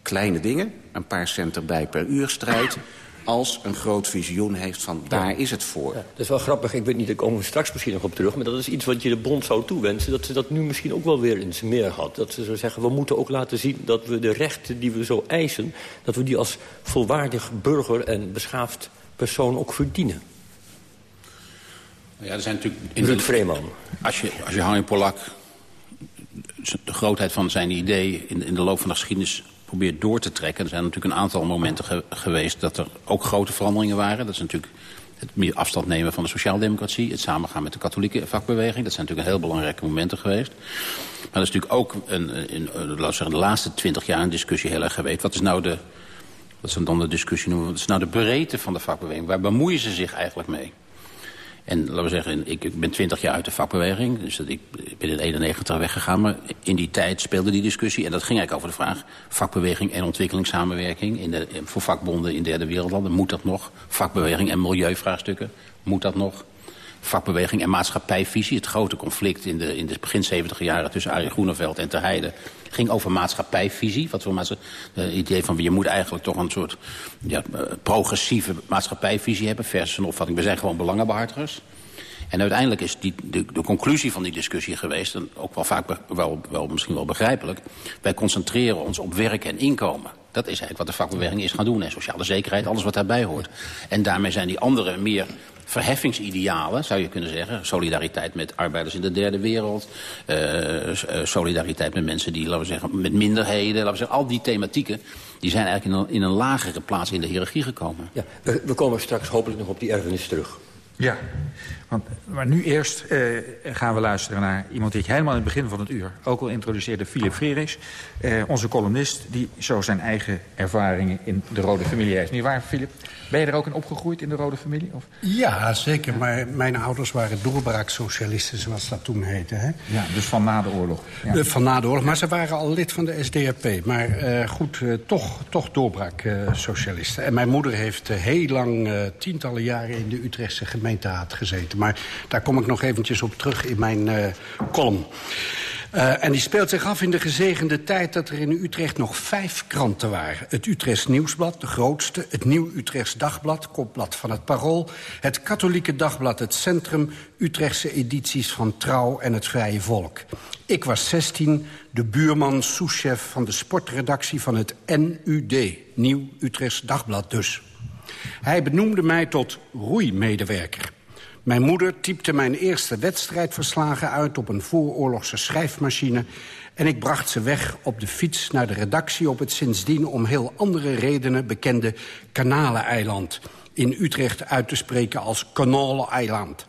kleine dingen... een paar cent erbij per uur strijdt... als een groot visioen heeft van daar is het voor. Ja, dat is wel grappig. Ik weet niet, ik kom er straks misschien nog op terug... maar dat is iets wat je de bond zou toewensen... dat ze dat nu misschien ook wel weer in zijn meer had. Dat ze zo zeggen, we moeten ook laten zien dat we de rechten die we zo eisen... dat we die als volwaardig burger en beschaafd persoon ook verdienen. Ja, er zijn natuurlijk... In Ruud Vreeman. Als je, als je Harry Polak de grootheid van zijn idee in, in de loop van de geschiedenis probeert door te trekken. Er zijn natuurlijk een aantal momenten ge geweest dat er ook grote veranderingen waren. Dat is natuurlijk het meer afstand nemen van de sociaaldemocratie. Het samengaan met de katholieke vakbeweging. Dat zijn natuurlijk heel belangrijke momenten geweest. Maar dat is natuurlijk ook een, in, zeggen, de laatste twintig jaar een discussie heel erg geweest. Wat is nou de, wat ze dan de discussie noemen, wat is nou de breedte van de vakbeweging? Waar bemoeien ze zich eigenlijk mee? En laten we zeggen, ik, ik ben twintig jaar uit de vakbeweging. Dus dat, ik, ik ben in 91 weggegaan. Maar in die tijd speelde die discussie. En dat ging eigenlijk over de vraag... vakbeweging en ontwikkelingssamenwerking... In de, voor vakbonden in derde wereldlanden. Moet dat nog? Vakbeweging en milieuvraagstukken. Moet dat nog? Vakbeweging en maatschappijvisie. Het grote conflict in de, in de begin 70 jaren... tussen Arie Groeneveld en Ter Heide... ging over maatschappijvisie. Wat voor maatschappij... Het idee van je moet eigenlijk toch een soort ja, progressieve maatschappijvisie hebben... versus een opvatting, we zijn gewoon belangenbehartigers. En uiteindelijk is die, de, de conclusie van die discussie geweest... en ook wel vaak wel, wel, misschien wel begrijpelijk... wij concentreren ons op werk en inkomen. Dat is eigenlijk wat de vakbeweging is gaan doen. En sociale zekerheid, alles wat daarbij hoort. En daarmee zijn die andere meer verheffingsidealen, zou je kunnen zeggen. Solidariteit met arbeiders in de derde wereld. Uh, solidariteit met mensen die, laten we zeggen, met minderheden. Laten we zeggen, al die thematieken, die zijn eigenlijk in een, in een lagere plaats in de hiërarchie gekomen. Ja, we, we komen straks hopelijk nog op die erfenis terug. Ja, want, maar nu eerst uh, gaan we luisteren naar iemand die ik helemaal in het begin van het uur ook al introduceerde, Philip Freris. Uh, onze columnist die zo zijn eigen ervaringen in de Rode Familie heeft. Niet waar, Philip? Ben je er ook in opgegroeid in de Rode Familie? Of? Ja, zeker. Maar mijn ouders waren doorbraaksocialisten, zoals dat toen heette. Hè? Ja, dus van na de oorlog. Ja. Uh, van na de oorlog, maar ze waren al lid van de SDAP. Maar uh, goed, uh, toch, toch doorbraaksocialisten. en mijn moeder heeft heel lang, tientallen jaren... in de Utrechtse gemeenteraad gezeten. Maar daar kom ik nog eventjes op terug in mijn column. Uh, en die speelt zich af in de gezegende tijd dat er in Utrecht nog vijf kranten waren. Het Utrechts Nieuwsblad, de grootste, het Nieuw Utrechts Dagblad, kopblad van het Parool... het Katholieke Dagblad Het Centrum, Utrechtse edities van Trouw en het Vrije Volk. Ik was 16, de buurman, souschef van de sportredactie van het NUD, Nieuw Utrechts Dagblad dus. Hij benoemde mij tot roeimedewerker. Mijn moeder typte mijn eerste wedstrijdverslagen uit op een vooroorlogse schrijfmachine... en ik bracht ze weg op de fiets naar de redactie op het sindsdien... om heel andere redenen bekende Kanaleneiland... in Utrecht uit te spreken als Kanaleneiland.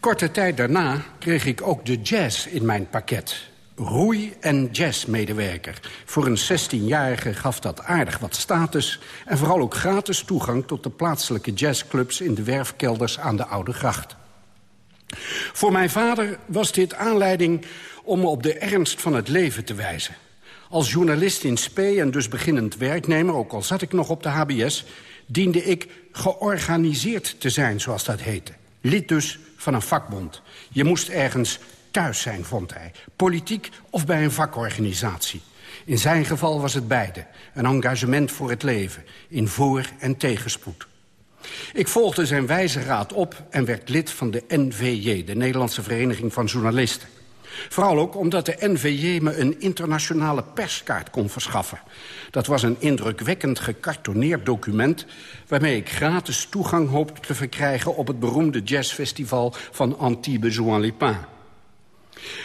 Korte tijd daarna kreeg ik ook de jazz in mijn pakket roei- en jazzmedewerker. Voor een 16-jarige gaf dat aardig wat status... en vooral ook gratis toegang tot de plaatselijke jazzclubs... in de werfkelders aan de Oude Gracht. Voor mijn vader was dit aanleiding om me op de ernst van het leven te wijzen. Als journalist in spe en dus beginnend werknemer... ook al zat ik nog op de HBS... diende ik georganiseerd te zijn, zoals dat heette. Lid dus van een vakbond. Je moest ergens thuis zijn, vond hij. Politiek of bij een vakorganisatie. In zijn geval was het beide. Een engagement voor het leven. In voor- en tegenspoed. Ik volgde zijn wijze raad op en werd lid van de NVJ... de Nederlandse Vereniging van Journalisten. Vooral ook omdat de NVJ me een internationale perskaart kon verschaffen. Dat was een indrukwekkend gekartoneerd document... waarmee ik gratis toegang hoopte te verkrijgen... op het beroemde jazzfestival van Antibes-Juan-les-Pins.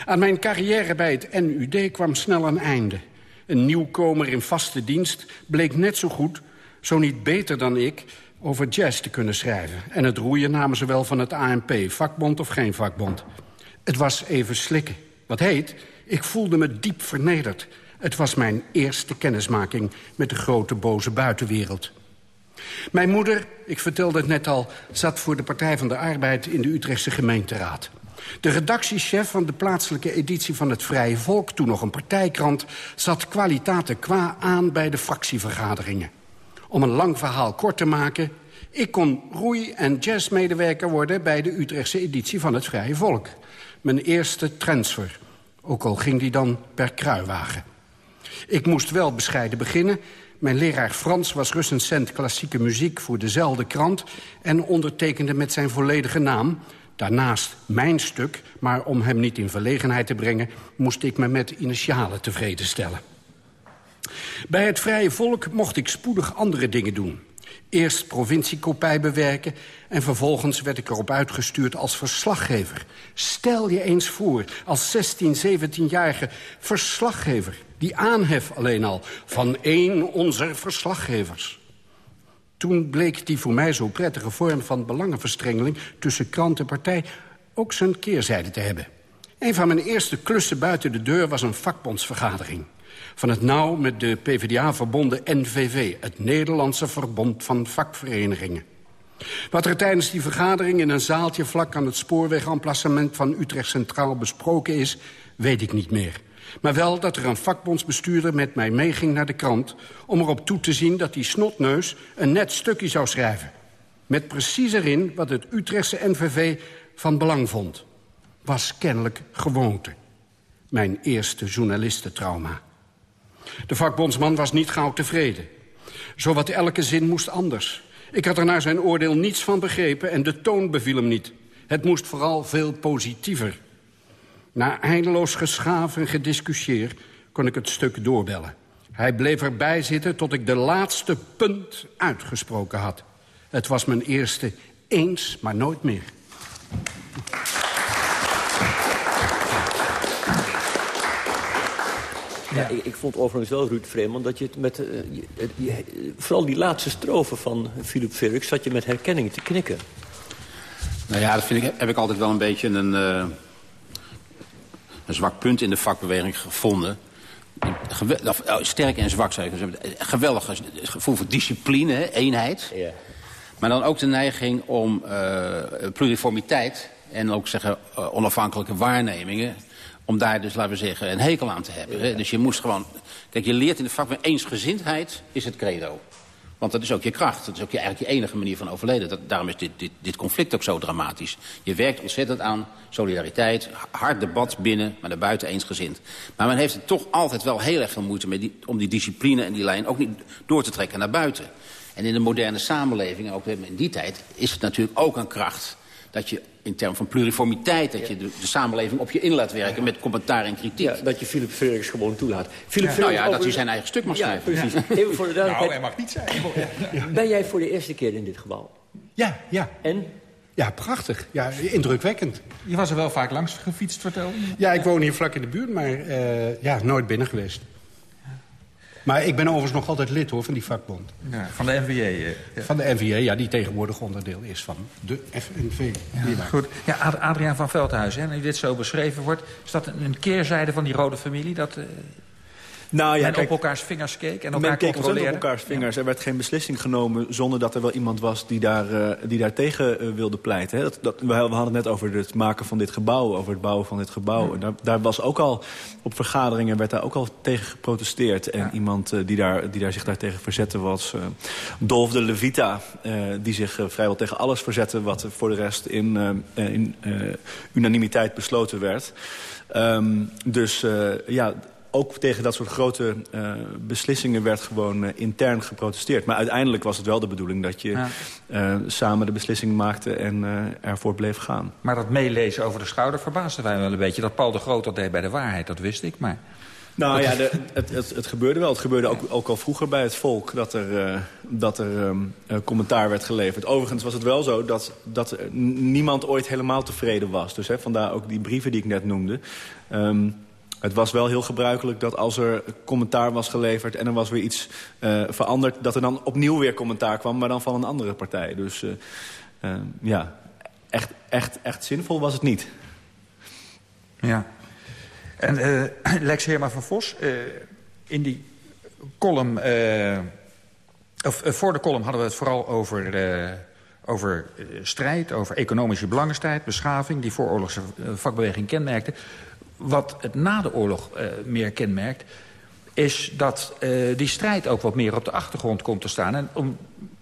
Aan mijn carrière bij het NUD kwam snel een einde. Een nieuwkomer in vaste dienst bleek net zo goed, zo niet beter dan ik... over jazz te kunnen schrijven. En het roeien namen ze wel van het ANP, vakbond of geen vakbond. Het was even slikken. Wat heet, ik voelde me diep vernederd. Het was mijn eerste kennismaking met de grote boze buitenwereld. Mijn moeder, ik vertelde het net al, zat voor de Partij van de Arbeid in de Utrechtse gemeenteraad. De redactiechef van de plaatselijke editie van het Vrije Volk... toen nog een partijkrant, zat kwaliteiten qua aan bij de fractievergaderingen. Om een lang verhaal kort te maken... ik kon roei- en jazzmedewerker worden... bij de Utrechtse editie van het Vrije Volk. Mijn eerste transfer, ook al ging die dan per kruiwagen. Ik moest wel bescheiden beginnen... Mijn leraar Frans was recensent klassieke muziek voor dezelfde krant... en ondertekende met zijn volledige naam Daarnaast mijn stuk, maar om hem niet in verlegenheid te brengen... moest ik me met initialen tevreden stellen. Bij het Vrije Volk mocht ik spoedig andere dingen doen. Eerst provinciekopij bewerken en vervolgens werd ik erop uitgestuurd als verslaggever. Stel je eens voor, als 16, 17-jarige verslaggever... die aanhef alleen al van één onze verslaggevers. Toen bleek die voor mij zo prettige vorm van belangenverstrengeling... tussen krant en partij ook zijn keerzijde te hebben. Een van mijn eerste klussen buiten de deur was een vakbondsvergadering. Van het nauw met de PvdA verbonden NVV... het Nederlandse Verbond van Vakverenigingen. Wat er tijdens die vergadering in een zaaltje vlak aan het spoorwegemplacement van Utrecht Centraal besproken is, weet ik niet meer. Maar wel dat er een vakbondsbestuurder met mij meeging naar de krant... om erop toe te zien dat die snotneus een net stukje zou schrijven. Met precies erin wat het Utrechtse NVV van belang vond. Was kennelijk gewoonte. Mijn eerste journalistentrauma. De vakbondsman was niet gauw tevreden. Zowat elke zin moest anders. Ik had er naar zijn oordeel niets van begrepen en de toon beviel hem niet. Het moest vooral veel positiever. Na eindeloos geschaaf en gediscussieer kon ik het stuk doorbellen. Hij bleef erbij zitten tot ik de laatste punt uitgesproken had. Het was mijn eerste eens, maar nooit meer. Ja, ik, ik, vond overigens wel, Ruud Vreeman, dat je het met... Uh, je, vooral die laatste strofe van Philip Freriks zat je met herkenning te knikken. Nou ja, dat vind ik, heb ik altijd wel een beetje een, uh, een zwak punt in de vakbeweging gevonden. Oh, sterk en zwak, zou ik zeggen. Geweldig gevoel voor discipline, hè, eenheid. Ja. Maar dan ook de neiging om uh, pluriformiteit... en ook zeggen uh, onafhankelijke waarnemingen... om daar dus, laten we zeggen, een hekel aan te hebben. Hè. Dus je moest gewoon... Kijk, je leert in de vakbeweging eensgezindheid is het credo. Want dat is ook je kracht. Dat is ook je, eigenlijk je enige manier van overleden. Dat, daarom is dit, dit, dit conflict ook zo dramatisch. Je werkt ontzettend aan solidariteit, hard debat binnen, maar daarbuiten eensgezind. Maar men heeft er toch altijd wel heel erg veel moeite mee om die discipline en die lijn ook niet door te trekken naar buiten. En in de moderne samenleving, ook in die tijd, is het natuurlijk ook een kracht dat je in termen van pluriformiteit... dat je de, de, samenleving op je in laat werken met commentaar en kritiek. Ja, dat je Philip Freuriks gewoon toelaat. Philip ja. Nou ja, dat hij zijn eigen stuk mag schrijven. Precies. Even voor de duidelijkheid. Nou, hij mag niet zijn. Ben jij voor de eerste keer in dit gebouw? Ja, ja. En? Ja, prachtig. Ja, indrukwekkend. Je was er wel vaak langs gefietst, vertel Ja, ik woon hier vlak in de buurt, maar uh, ja, nooit binnen geweest. Maar ik ben overigens nog altijd lid hoor, van die vakbond. Ja, van de? Uh, ja. Van de NVJ, ja, die tegenwoordig onderdeel is van de FNV. Ja, goed. Ja, Adriaan van Veldhuizen, hè, nu dit zo beschreven wordt... is dat een keerzijde van die rode familie? Dat, uh, nou, ja, kijk, op elkaars vingers keek en elkaar keek op elkaars vingers. Er werd geen beslissing genomen zonder dat er wel iemand was die daar, uh, die daar tegen uh, wilde pleiten. Hè. Dat, dat, we hadden het net over het maken van dit gebouw, over het bouwen van dit gebouw. Ja. En daar, daar, was ook al, op vergaderingen werd daar ook al tegen geprotesteerd. En iemand uh, die, daar, die daar zich daartegen verzette was Dolf de Levita. die zich vrijwel tegen alles verzette wat voor de rest in, in unanimiteit besloten werd. Um, dus ja, ook tegen dat soort grote uh, beslissingen werd gewoon uh, intern geprotesteerd. Maar uiteindelijk was het wel de bedoeling dat je ja. uh, samen de beslissing maakte en ervoor bleef gaan. Maar dat meelezen over de schouder verbaasde wij wel een beetje. Dat Paul de Groot dat deed bij de waarheid, dat wist ik. Maar... Nou ja, de, het, het, het, gebeurde wel. Het gebeurde ook, ook al vroeger bij het volk dat er, dat er um, commentaar werd geleverd. Overigens was het wel zo dat, dat niemand ooit helemaal tevreden was. Dus hè, vandaar ook die brieven die ik net noemde. Um, het was wel heel gebruikelijk dat als er commentaar was geleverd... en er was weer iets uh, veranderd... dat er dan opnieuw weer commentaar kwam, maar dan van een andere partij. Dus uh, uh, ja, echt, echt, echt zinvol was het niet. Ja. En Lex Herma van Vos, in die column... of voor de column hadden we het vooral over over strijd, over economische belangenstrijd, beschaving... die vooroorlogse vakbeweging kenmerkte wat het na de oorlog uh, meer kenmerkt... is dat uh, die strijd ook wat meer op de achtergrond komt te staan. En om,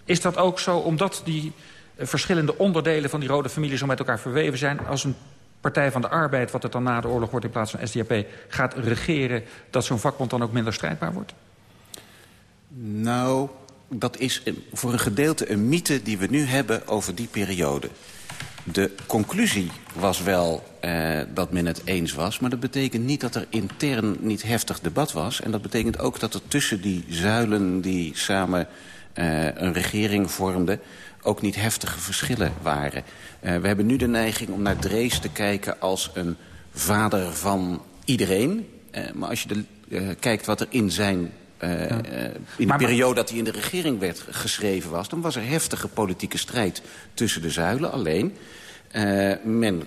is dat ook zo omdat die uh, verschillende onderdelen van die rode familie... zo met elkaar verweven zijn als een Partij van de Arbeid... wat het dan na de oorlog wordt in plaats van SDAP... gaat regeren dat zo'n vakbond dan ook minder strijdbaar wordt? Nou, dat is voor een gedeelte een mythe die we nu hebben over die periode. De conclusie was wel uh, dat men het eens was. Maar dat betekent niet dat er intern niet heftig debat was. En dat betekent ook dat er tussen die zuilen die samen uh, een regering vormden... ook niet heftige verschillen waren. Uh, we hebben nu de neiging om naar Drees te kijken als een vader van iedereen. maar als je de, kijkt wat er in zijn uh, ja. in de periode dat hij in de regering werd geschreven was... dan was er heftige politieke strijd tussen de zuilen. Alleen, uh, men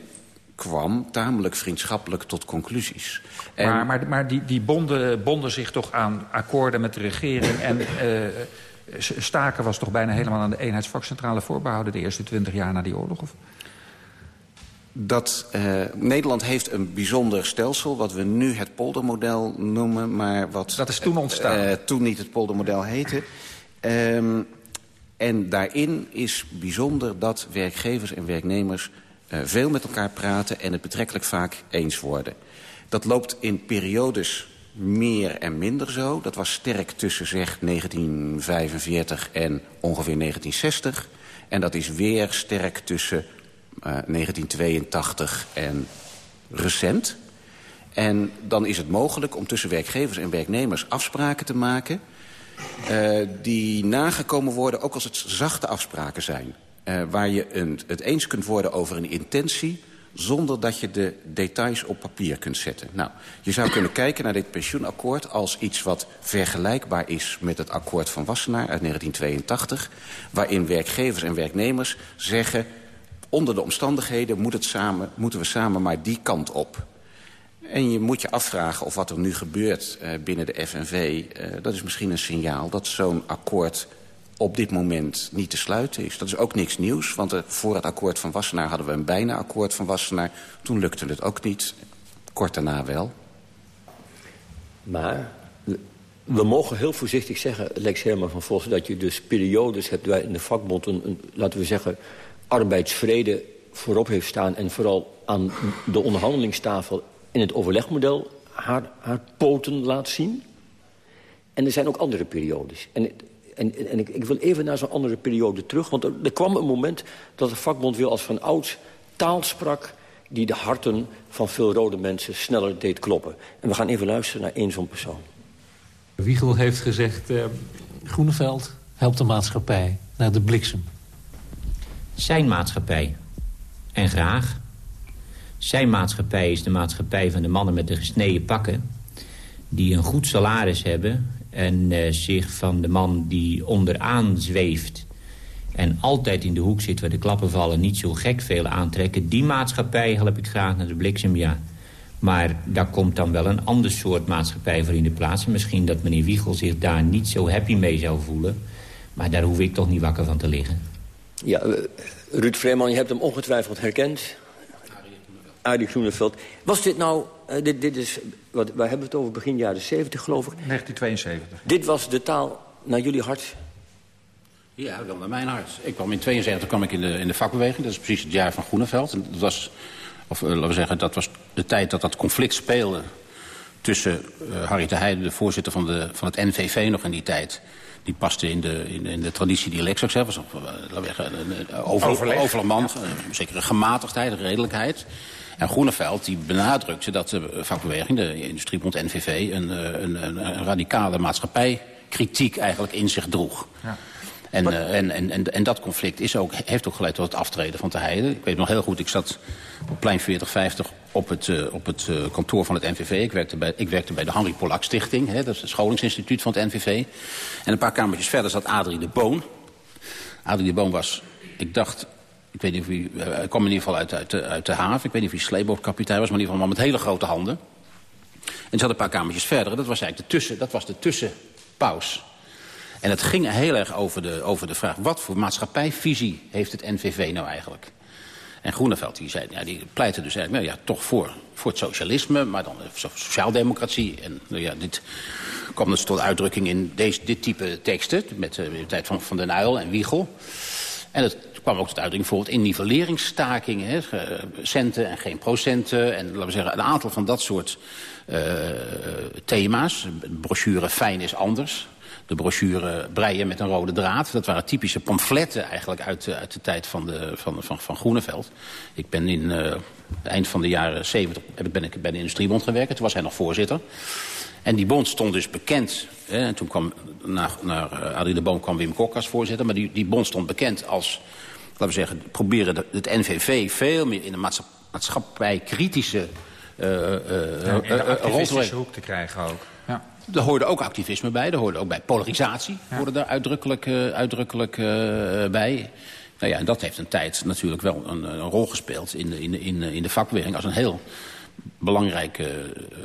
kwam tamelijk vriendschappelijk tot conclusies. En... Maar, maar, maar die, die bonden, bonden zich toch aan akkoorden met de regering... en uh, staken was toch bijna helemaal aan de eenheidsvakcentrale voorbehouden... de eerste twintig jaar na die oorlog? Of? Dat uh, Nederland heeft een bijzonder stelsel... wat we nu het poldermodel noemen, maar wat... Dat is toen ontstaan. Uh, toen niet het poldermodel heette. Um, en daarin is bijzonder dat werkgevers en werknemers... Veel met elkaar praten en het betrekkelijk vaak eens worden. Dat loopt in periodes meer en minder zo. Dat was sterk tussen zeg 1945 en ongeveer 1960. En dat is weer sterk tussen 1982 eh, en recent. En dan is het mogelijk om tussen werkgevers en werknemers afspraken te maken... Uh, die nagekomen worden, ook als het zachte afspraken zijn. Uh, waar je een, het eens kunt worden over een intentie zonder dat je de details op papier kunt zetten. Nou, je zou kunnen kijken naar dit pensioenakkoord als iets wat vergelijkbaar is met het akkoord van Wassenaar uit 1982... waarin werkgevers en werknemers zeggen onder de omstandigheden moet het samen, moeten we samen maar die kant op. En je moet je afvragen of wat er nu gebeurt uh, binnen de FNV... Uh, dat is misschien een signaal dat zo'n akkoord op dit moment niet te sluiten is. Dat is ook niks nieuws, want uh, voor het akkoord van Wassenaar... hadden we een bijna akkoord van Wassenaar. Toen lukte het ook niet. Kort daarna wel. Maar we mogen heel voorzichtig zeggen, Lex Herman van Vos... dat je dus periodes hebt waar in de vakbond, een, laten we zeggen... arbeidsvrede voorop heeft staan... en vooral aan de onderhandelingstafel in het overlegmodel haar, poten laat zien. En er zijn ook andere periodes. En, en, en ik, ik wil even naar zo'n andere periode terug. Want er, kwam een moment dat de vakbond weer als van ouds taal sprak... die de harten van veel rode mensen sneller deed kloppen. En we gaan even luisteren naar één zo'n persoon. Wiegel heeft gezegd... Uh, Groeneveld helpt de maatschappij naar de bliksem. Zijn maatschappij. En graag. Zijn maatschappij is de maatschappij van de mannen met de gesneden pakken... die een goed salaris hebben en uh, zich van de man die onderaan zweeft... en altijd in de hoek zit waar de klappen vallen... niet zo gek veel aantrekken. Die maatschappij help ik graag naar de bliksem, ja. Maar daar komt dan wel een ander soort maatschappij voor in de plaats. En misschien dat meneer Wiegel zich daar niet zo happy mee zou voelen. Maar daar hoef ik toch niet wakker van te liggen. Ja, uh, Ruud Vreeman, je hebt hem ongetwijfeld herkend. Arie Groeneveld. Was dit nou, uh, dit, dit is, wat, waar hebben we het over, begin jaren 70 geloof ik? 1972. Dit was de taal naar jullie hart? Ja, wel naar mijn hart. Ik kwam in 72 kwam ik in de, in de vakbeweging. Dat is precies het jaar van Groeneveld. En dat was, of uh, laten we zeggen, dat was de tijd dat dat conflict speelde... tussen uh, Harry de Heijden, de voorzitter van, de, van het NVV nog in die tijd die paste in de, in, in de traditie die Lex ook zei. Was, uh, over, over een man, ja. zeker een gematigdheid, een redelijkheid. En Groeneveld die benadrukte dat de vakbeweging, de industriebond NVV... een, een, een radicale maatschappijkritiek eigenlijk in zich droeg. Ja. En, uh, en, en, en, dat conflict is ook, heeft ook geleid tot het aftreden van Te Heide. Ik weet nog heel goed, ik zat op plein 4050 op het, uh, op het uh, kantoor van het NVV. Ik werkte bij, ik werkte bij de Henri Polak Stichting, hè, dat is het scholingsinstituut van het NVV. En een paar kamertjes verder zat Adrie de Boon. Adrie de Boon was, ik dacht, ik weet niet of hij, hij kwam in ieder geval uit, uit, de, uit de haven. Ik weet niet of hij sleepbootkapitein was, maar in ieder geval met hele grote handen. En had een paar kamertjes verder. Dat was eigenlijk de, tussen, dat was de tussenpaus. En het ging heel erg over de, over de vraag... wat voor maatschappijvisie heeft het NVV nou eigenlijk? En Groeneveld die zei, ja, die pleitte dus eigenlijk nou ja, toch voor, voor het socialisme... maar dan sociaaldemocratie. En nou ja, dit kwam dus tot uitdrukking in deze, dit type teksten... met uh, de tijd van Van den Uyl en Wiegel. En het kwam ook tot uitdrukking bijvoorbeeld in nivelleringsstakingen. Centen en geen procenten. En laten we zeggen, een aantal van dat soort uh, thema's. Brochure Fijn is anders de brochure Breien met een rode draad. Dat waren typische pamfletten eigenlijk uit, uit de tijd van, de, van, van, van Groeneveld. Ik ben in uh, eind van de jaren 70 ben ik bij de Industriebond gewerkt. Toen was hij nog voorzitter. En die bond stond dus bekend. Hè, en toen kwam naar, naar Adrie de Boom kwam Wim Kok als voorzitter. Maar die, die bond stond bekend als, laten we zeggen, proberen de, het NVV veel meer in de maatschappij kritische uh, uh, ja, activistische hoek te krijgen ook. Ja. Er hoorde ook activisme bij, er hoorde ook bij polarisatie, ja. hoorde daar uitdrukkelijk, uh, uitdrukkelijk uh, bij. Nou ja, en dat heeft een tijd natuurlijk wel een, een rol gespeeld in de, in, de, in, in de vakbeweging als een heel belangrijke uh,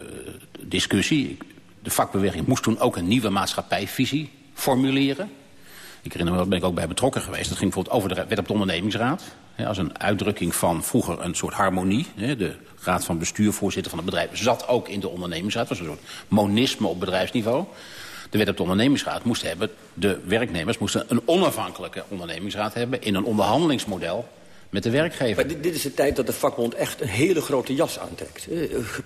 discussie. De vakbeweging moest toen ook een nieuwe maatschappijvisie formuleren. Ik herinner me, daar ben ik ook bij betrokken geweest. Dat ging bijvoorbeeld over de wet op de ondernemingsraad. Hè, als een uitdrukking van vroeger een soort harmonie. Hè, de raad van bestuur, voorzitter van het bedrijf... zat ook in de ondernemingsraad. Het was een soort monisme op bedrijfsniveau. De wet op de ondernemingsraad moest hebben... de werknemers moesten een onafhankelijke ondernemingsraad hebben... in een onderhandelingsmodel met de werkgever. Maar dit, dit is de tijd dat de vakbond echt een hele grote jas aantrekt.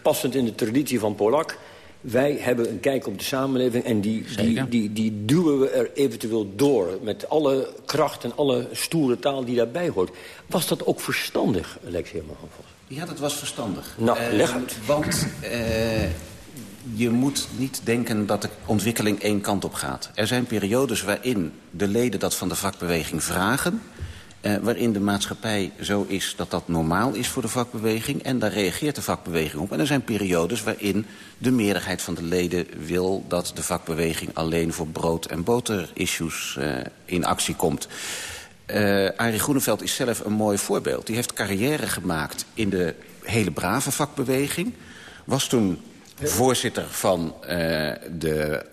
Passend in de traditie van Polak wij hebben een kijk op de samenleving en die, die, die, die, duwen we er eventueel door... met alle kracht en alle stoere taal die daarbij hoort. Was dat ook verstandig, Lex Heerman? Ja, dat was verstandig. Nou, uh, leg uit. Want uh, je moet niet denken dat de ontwikkeling één kant op gaat. Er zijn periodes waarin de leden dat van de vakbeweging vragen... Uh, waarin de maatschappij zo is dat dat normaal is voor de vakbeweging. En daar reageert de vakbeweging op. En er zijn periodes waarin de meerderheid van de leden wil... dat de vakbeweging alleen voor brood- en boter-issues uh, in actie komt. Uh, Arie Groeneveld is zelf een mooi voorbeeld. Die heeft carrière gemaakt in de hele brave vakbeweging. Was toen voorzitter van de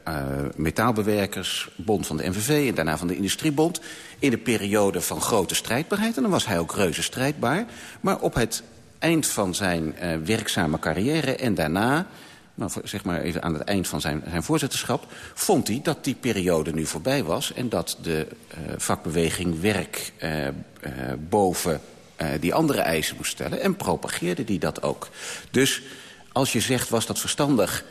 metaalbewerkersbond van de NVV... en daarna van de Industriebond. In de periode van grote strijdbaarheid. En dan was hij ook reuze strijdbaar. Maar op het eind van zijn uh, werkzame carrière en daarna... Nou, zeg maar even aan het eind van zijn, zijn voorzitterschap... vond hij dat die periode nu voorbij was... en dat de uh, vakbeweging werk uh, boven die andere eisen moest stellen... en propageerde die dat ook. Dus als je zegt, was dat verstandig?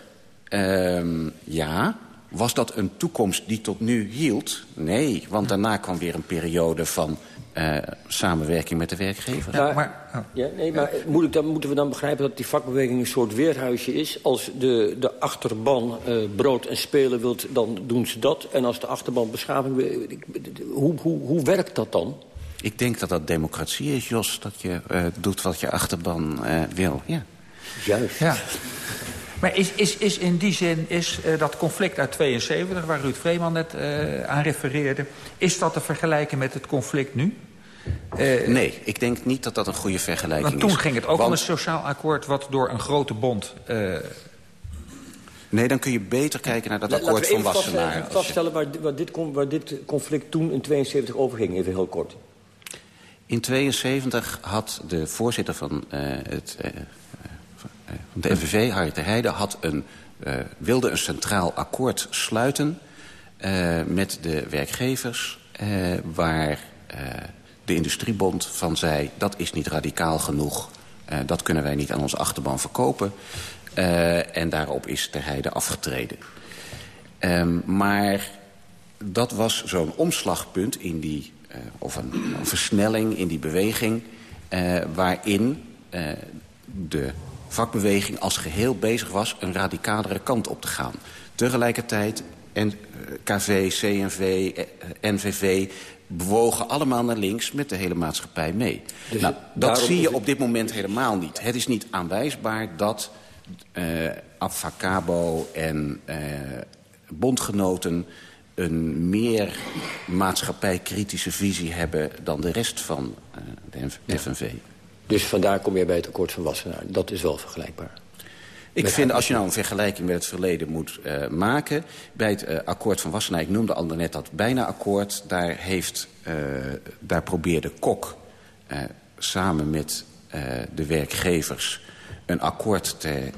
Ehm, ja. Was dat een toekomst die tot nu hield? Nee, want daarna kwam weer een periode van uh, samenwerking met de werkgever. Ja, maar, oh. ja, nee, maar moet ik dan, moeten we dan begrijpen dat die vakbeweging een soort weerhuisje is? Als de, de achterban uh, brood en spelen wilt, dan doen ze dat. En als de achterban beschaving wil... Hoe, hoe, hoe werkt dat dan? Ik denk dat dat democratie is, Jos. Dat je uh, doet wat je achterban wil, ja. Juist. Ja. Maar is, is, is in die zin is uh, dat conflict uit 72, waar Ruud Vreeman net uh, aan refereerde... is dat te vergelijken met het conflict nu? Uh, nee, ik denk niet dat dat een goede vergelijking is. Want toen ging het ook want... om een sociaal akkoord wat door een grote bond... Nee, dan kun je beter kijken naar dat akkoord van Wassenaar. Laten we even vaststellen waar, waar, dit, waar dit conflict toen in 72 over ging, even heel kort. In 72 had de voorzitter van het de FNV, Harry de Heide, had een, uh, wilde een centraal akkoord sluiten... Uh, met de werkgevers, uh, waar de industriebond van zei... dat is niet radicaal genoeg, dat kunnen wij niet aan onze achterban verkopen. en daarop is de Heide afgetreden. Um, maar dat was zo'n omslagpunt in die, of een, een, versnelling in die beweging... waarin de vakbeweging als geheel bezig was een radicalere kant op te gaan. Tegelijkertijd en, KV, CNV, NVV bewogen allemaal naar links met de hele maatschappij mee. Dus nou, dat zie je op dit moment helemaal niet. Het is niet aanwijsbaar dat uh, Abfacabo en uh, bondgenoten een meer maatschappijkritische visie hebben dan de rest van uh, de FNV. Ja. Dus vandaar kom je bij het akkoord van Wassenaar. Dat is wel vergelijkbaar. Ik met vind, als je nou een vergelijking met het verleden moet uh, maken... bij het uh, akkoord van Wassenaar, ik noemde al net dat bijna akkoord... daar, heeft, uh, daar probeerde Kok samen met de werkgevers... een akkoord te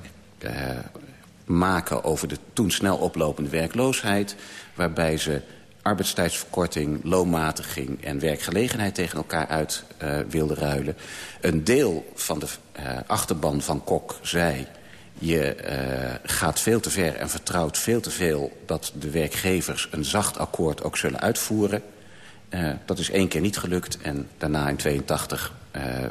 maken over de toen snel oplopende werkloosheid... waarbij ze arbeidstijdsverkorting, loonmatiging en werkgelegenheid tegen elkaar uit uh, wilde ruilen. Een deel van de uh, achterban van Kok zei... je uh, gaat veel te ver en vertrouwt veel te veel dat de werkgevers een zacht akkoord ook zullen uitvoeren. dat is één keer niet gelukt en daarna in 82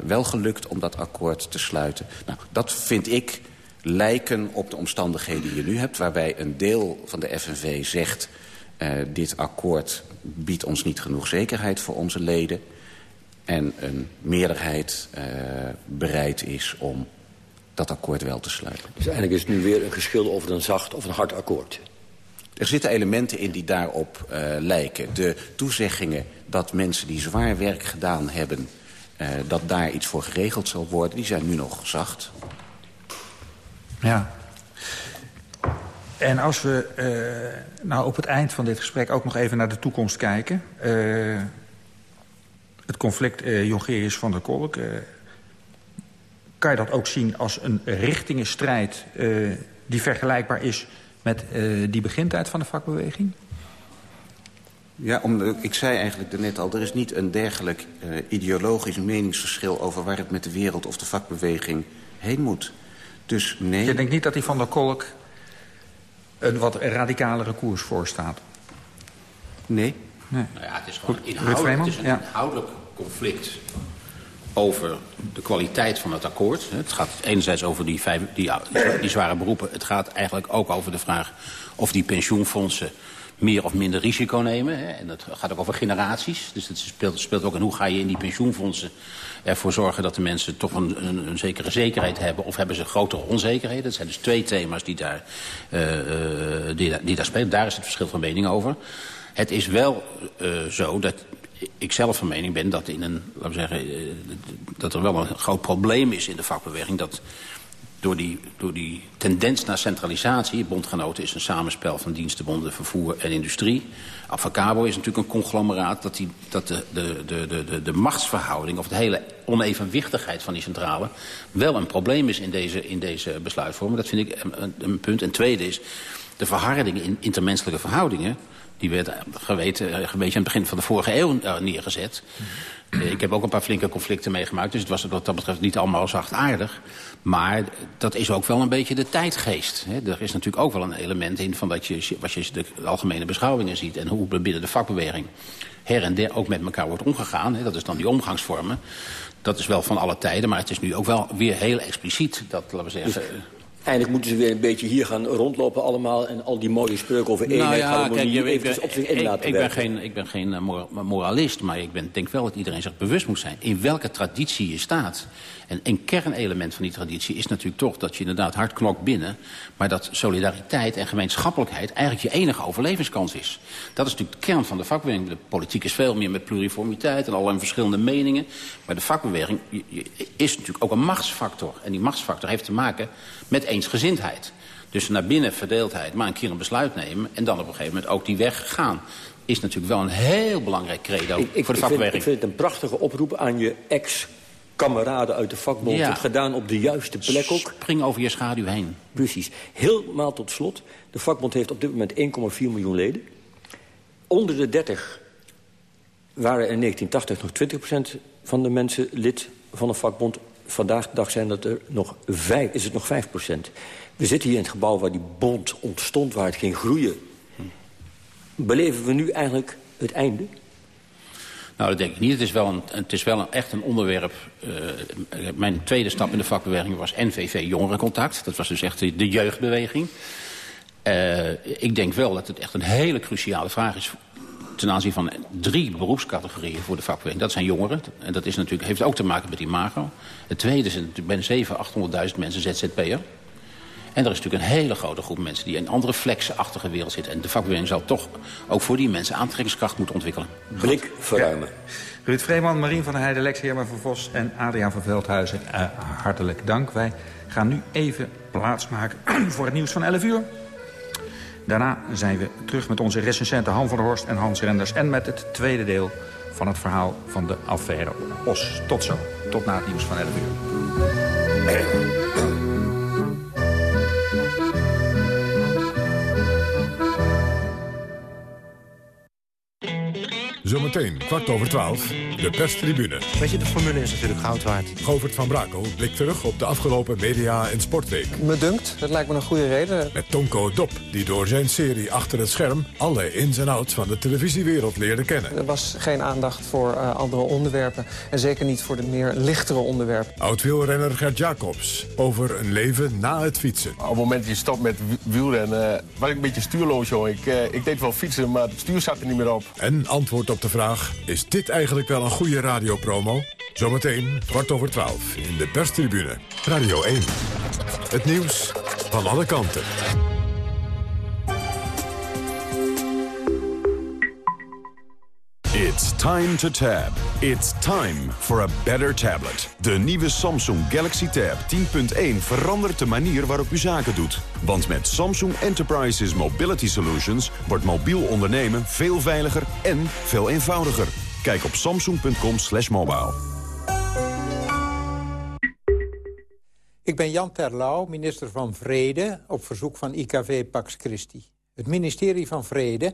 wel gelukt om dat akkoord te sluiten. Nou, dat vind ik lijken op de omstandigheden die je nu hebt... waarbij een deel van de FNV zegt dit akkoord biedt ons niet genoeg zekerheid voor onze leden. En een meerderheid uh, bereid is om dat akkoord wel te sluiten. Dus eigenlijk is het nu weer een geschil over een zacht of een hard akkoord. Er zitten elementen in die daarop uh, lijken. De toezeggingen dat mensen die zwaar werk gedaan hebben... Uh, dat daar iets voor geregeld zal worden, die zijn nu nog zacht. Ja, en als we uh, nou op het eind van dit gesprek ook nog even naar de toekomst kijken... Uh, het conflict uh, Jongerius van der Kolk... kan je dat ook zien als een richtingenstrijd... die vergelijkbaar is met die begintijd van de vakbeweging? Ja, om, ik zei eigenlijk net al, er is niet een dergelijk ideologisch meningsverschil... over waar het met de wereld of de vakbeweging heen moet. Dus nee... Je denkt niet dat die van der Kolk een wat radicalere koers voor staat? Nee. nee. Nou ja, het is gewoon inhoudelijk, het is een ja. inhoudelijk conflict over de kwaliteit van het akkoord. Het gaat enerzijds over die, vijf, die, die zware beroepen. Het gaat eigenlijk ook over de vraag of die pensioenfondsen meer of minder risico nemen. Hè. En dat gaat ook over generaties. Dus het speelt, speelt ook in hoe ga je in die pensioenfondsen ervoor zorgen dat de mensen toch een, een, zekere zekerheid hebben... of hebben ze grotere onzekerheden. Dat zijn dus twee thema's die daar, uh, die, die daar spelen. Daar is het verschil van mening over. Het is wel uh, zo dat ik zelf van mening ben dat, in een, laten we zeggen, dat er wel een groot probleem is in de vakbeweging... dat door die, door die tendens naar centralisatie... bondgenoten is een samenspel van dienstenbonden, vervoer en industrie. Avacabo is natuurlijk een conglomeraat... dat, die, dat de, de, de, de, de machtsverhouding of de hele onevenwichtigheid van die centrale... wel een probleem is in deze, in deze besluitvorming. Dat vind ik een, een punt. En tweede is de verharding in intermenselijke verhoudingen... die werd geweten, een beetje aan het begin van de vorige eeuw eh, neergezet... Ik heb ook een paar flinke conflicten meegemaakt. Dus het was wat dat betreft niet allemaal zachtaardig. Maar dat is ook wel een beetje de tijdgeest. Hè. Er is natuurlijk ook wel een element in van dat je, wat je de algemene beschouwingen ziet... en hoe binnen de vakbeweging her en der ook met elkaar wordt omgegaan. Hè. Dat is dan die omgangsvormen. Dat is wel van alle tijden, maar het is nu ook wel weer heel expliciet. Dat, laten we zeggen... Dus Eindelijk moeten ze weer een beetje hier gaan rondlopen allemaal... en al die mooie spreuken over eenheid... Nou ja, kijk, je, even op zich in laten ik, ben geen, ik ben geen eh, moralist, maar ik ben, denk wel dat iedereen zich bewust moet zijn... in welke traditie je staat. En een kernelement van die traditie is natuurlijk toch dat je inderdaad hard knokt binnen... maar dat solidariteit en gemeenschappelijkheid eigenlijk je enige overlevingskans is. Dat is natuurlijk de kern van de vakbeweging. De politiek is veel meer met pluriformiteit en allerlei verschillende meningen. Maar de vakbeweging is natuurlijk ook een machtsfactor. En die machtsfactor heeft te maken met eensgezindheid. Dus naar binnen verdeeldheid, maar een keer een besluit nemen... en dan op een gegeven moment ook die weg gaan is natuurlijk wel een heel belangrijk credo voor de vakbeweging. ik vind het een prachtige oproep aan je ex kameraden uit de vakbond ja. het gedaan op de juiste plek ook. Spring over je schaduw heen. Precies. Helemaal tot slot. De vakbond heeft op dit moment 1,4 miljoen leden. Onder de 30 waren in 1980 nog 20% van de mensen lid van een vakbond. Vandaag de dag zijn dat er nog 5, is het nog 5% We zitten hier in het gebouw waar die bond ontstond, waar het ging groeien. Beleven we nu eigenlijk het einde? Nou, dat denk ik niet. Het is wel, een, het is wel een, echt een onderwerp. Uh, mijn tweede stap in de vakbeweging was NVV Jongerencontact. Dat was dus echt de, jeugdbeweging. Uh, ik denk wel dat het echt een hele cruciale vraag is ten aanzien van drie beroepscategorieën voor de vakbeweging. Dat zijn jongeren. En dat is natuurlijk, heeft ook te maken met imago. Het tweede is natuurlijk bijna 700.000, 800.000 mensen ZZP'er. En er is natuurlijk een hele grote groep mensen die in een andere flexenachtige wereld zitten. En de vakbeweging zal toch ook voor die mensen aantrekkingskracht moeten ontwikkelen. Blik verruimen. Ruud Vreeman, Marien van der Heijden, Lex Heerma van Vos en Adriaan van Veldhuizen. Uh, hartelijk dank. Wij gaan nu even plaatsmaken voor het nieuws van 11 uur. Daarna zijn we terug met onze recensenten Han van der Horst en Hans Renders... en met het tweede deel van het verhaal van de affaire Os. Tot zo. Tot na het nieuws van 11 uur. Zometeen, kwart over twaalf, de perstribune. Weet je, de formule is natuurlijk goud waard. Govert van Brakel blikt terug op de afgelopen media- en sportweek. Me dunkt, dat lijkt me een goede reden. Met Tonko Dop, die door zijn serie Achter het Scherm... alle ins en outs van de televisiewereld leerde kennen. Er was geen aandacht voor uh, andere onderwerpen. En zeker niet voor de meer lichtere onderwerpen. Oud-wielrenner Gert Jacobs, over een leven na het fietsen. Op het moment dat je stopt met wielrennen... Was ik een beetje stuurloos, joh. Ik, uh, ik deed wel fietsen, maar het stuur zat er niet meer op. En antwoord op de vraag... is dit eigenlijk wel een goede radiopromo? Zometeen, kwart over twaalf, in de perstribune. Radio 1. Het nieuws van alle kanten. It's time to tab. It's time for a better tablet. De nieuwe Samsung Galaxy Tab 10.1 verandert de manier waarop u zaken doet. Want met Samsung Enterprises Mobility Solutions wordt mobiel ondernemen veel veiliger en veel eenvoudiger. Kijk op samsung.com slash mobile. Ik ben Jan Terlouw, minister van Vrede, op verzoek van IKV Pax Christi. Het ministerie van Vrede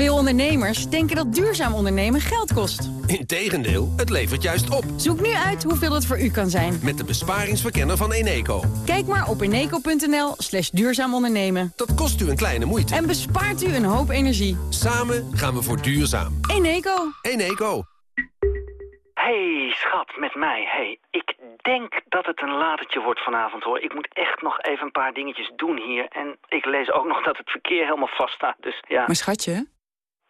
Veel ondernemers denken dat duurzaam ondernemen geld kost. Integendeel, het levert juist op. Zoek nu uit hoeveel het voor u kan zijn. Met de besparingsverkenner van Eneco. Kijk maar op eneco.nl slash duurzaam ondernemen. Dat kost u een kleine moeite. En bespaart u een hoop energie. Samen gaan we voor duurzaam. Eneco. Eneco. Hey, schat, met mij. Hey, ik denk dat het een latertje wordt vanavond, hoor. Ik moet echt nog even een paar dingetjes doen hier. En ik lees ook nog dat het verkeer helemaal vast staat, dus ja. Maar schatje?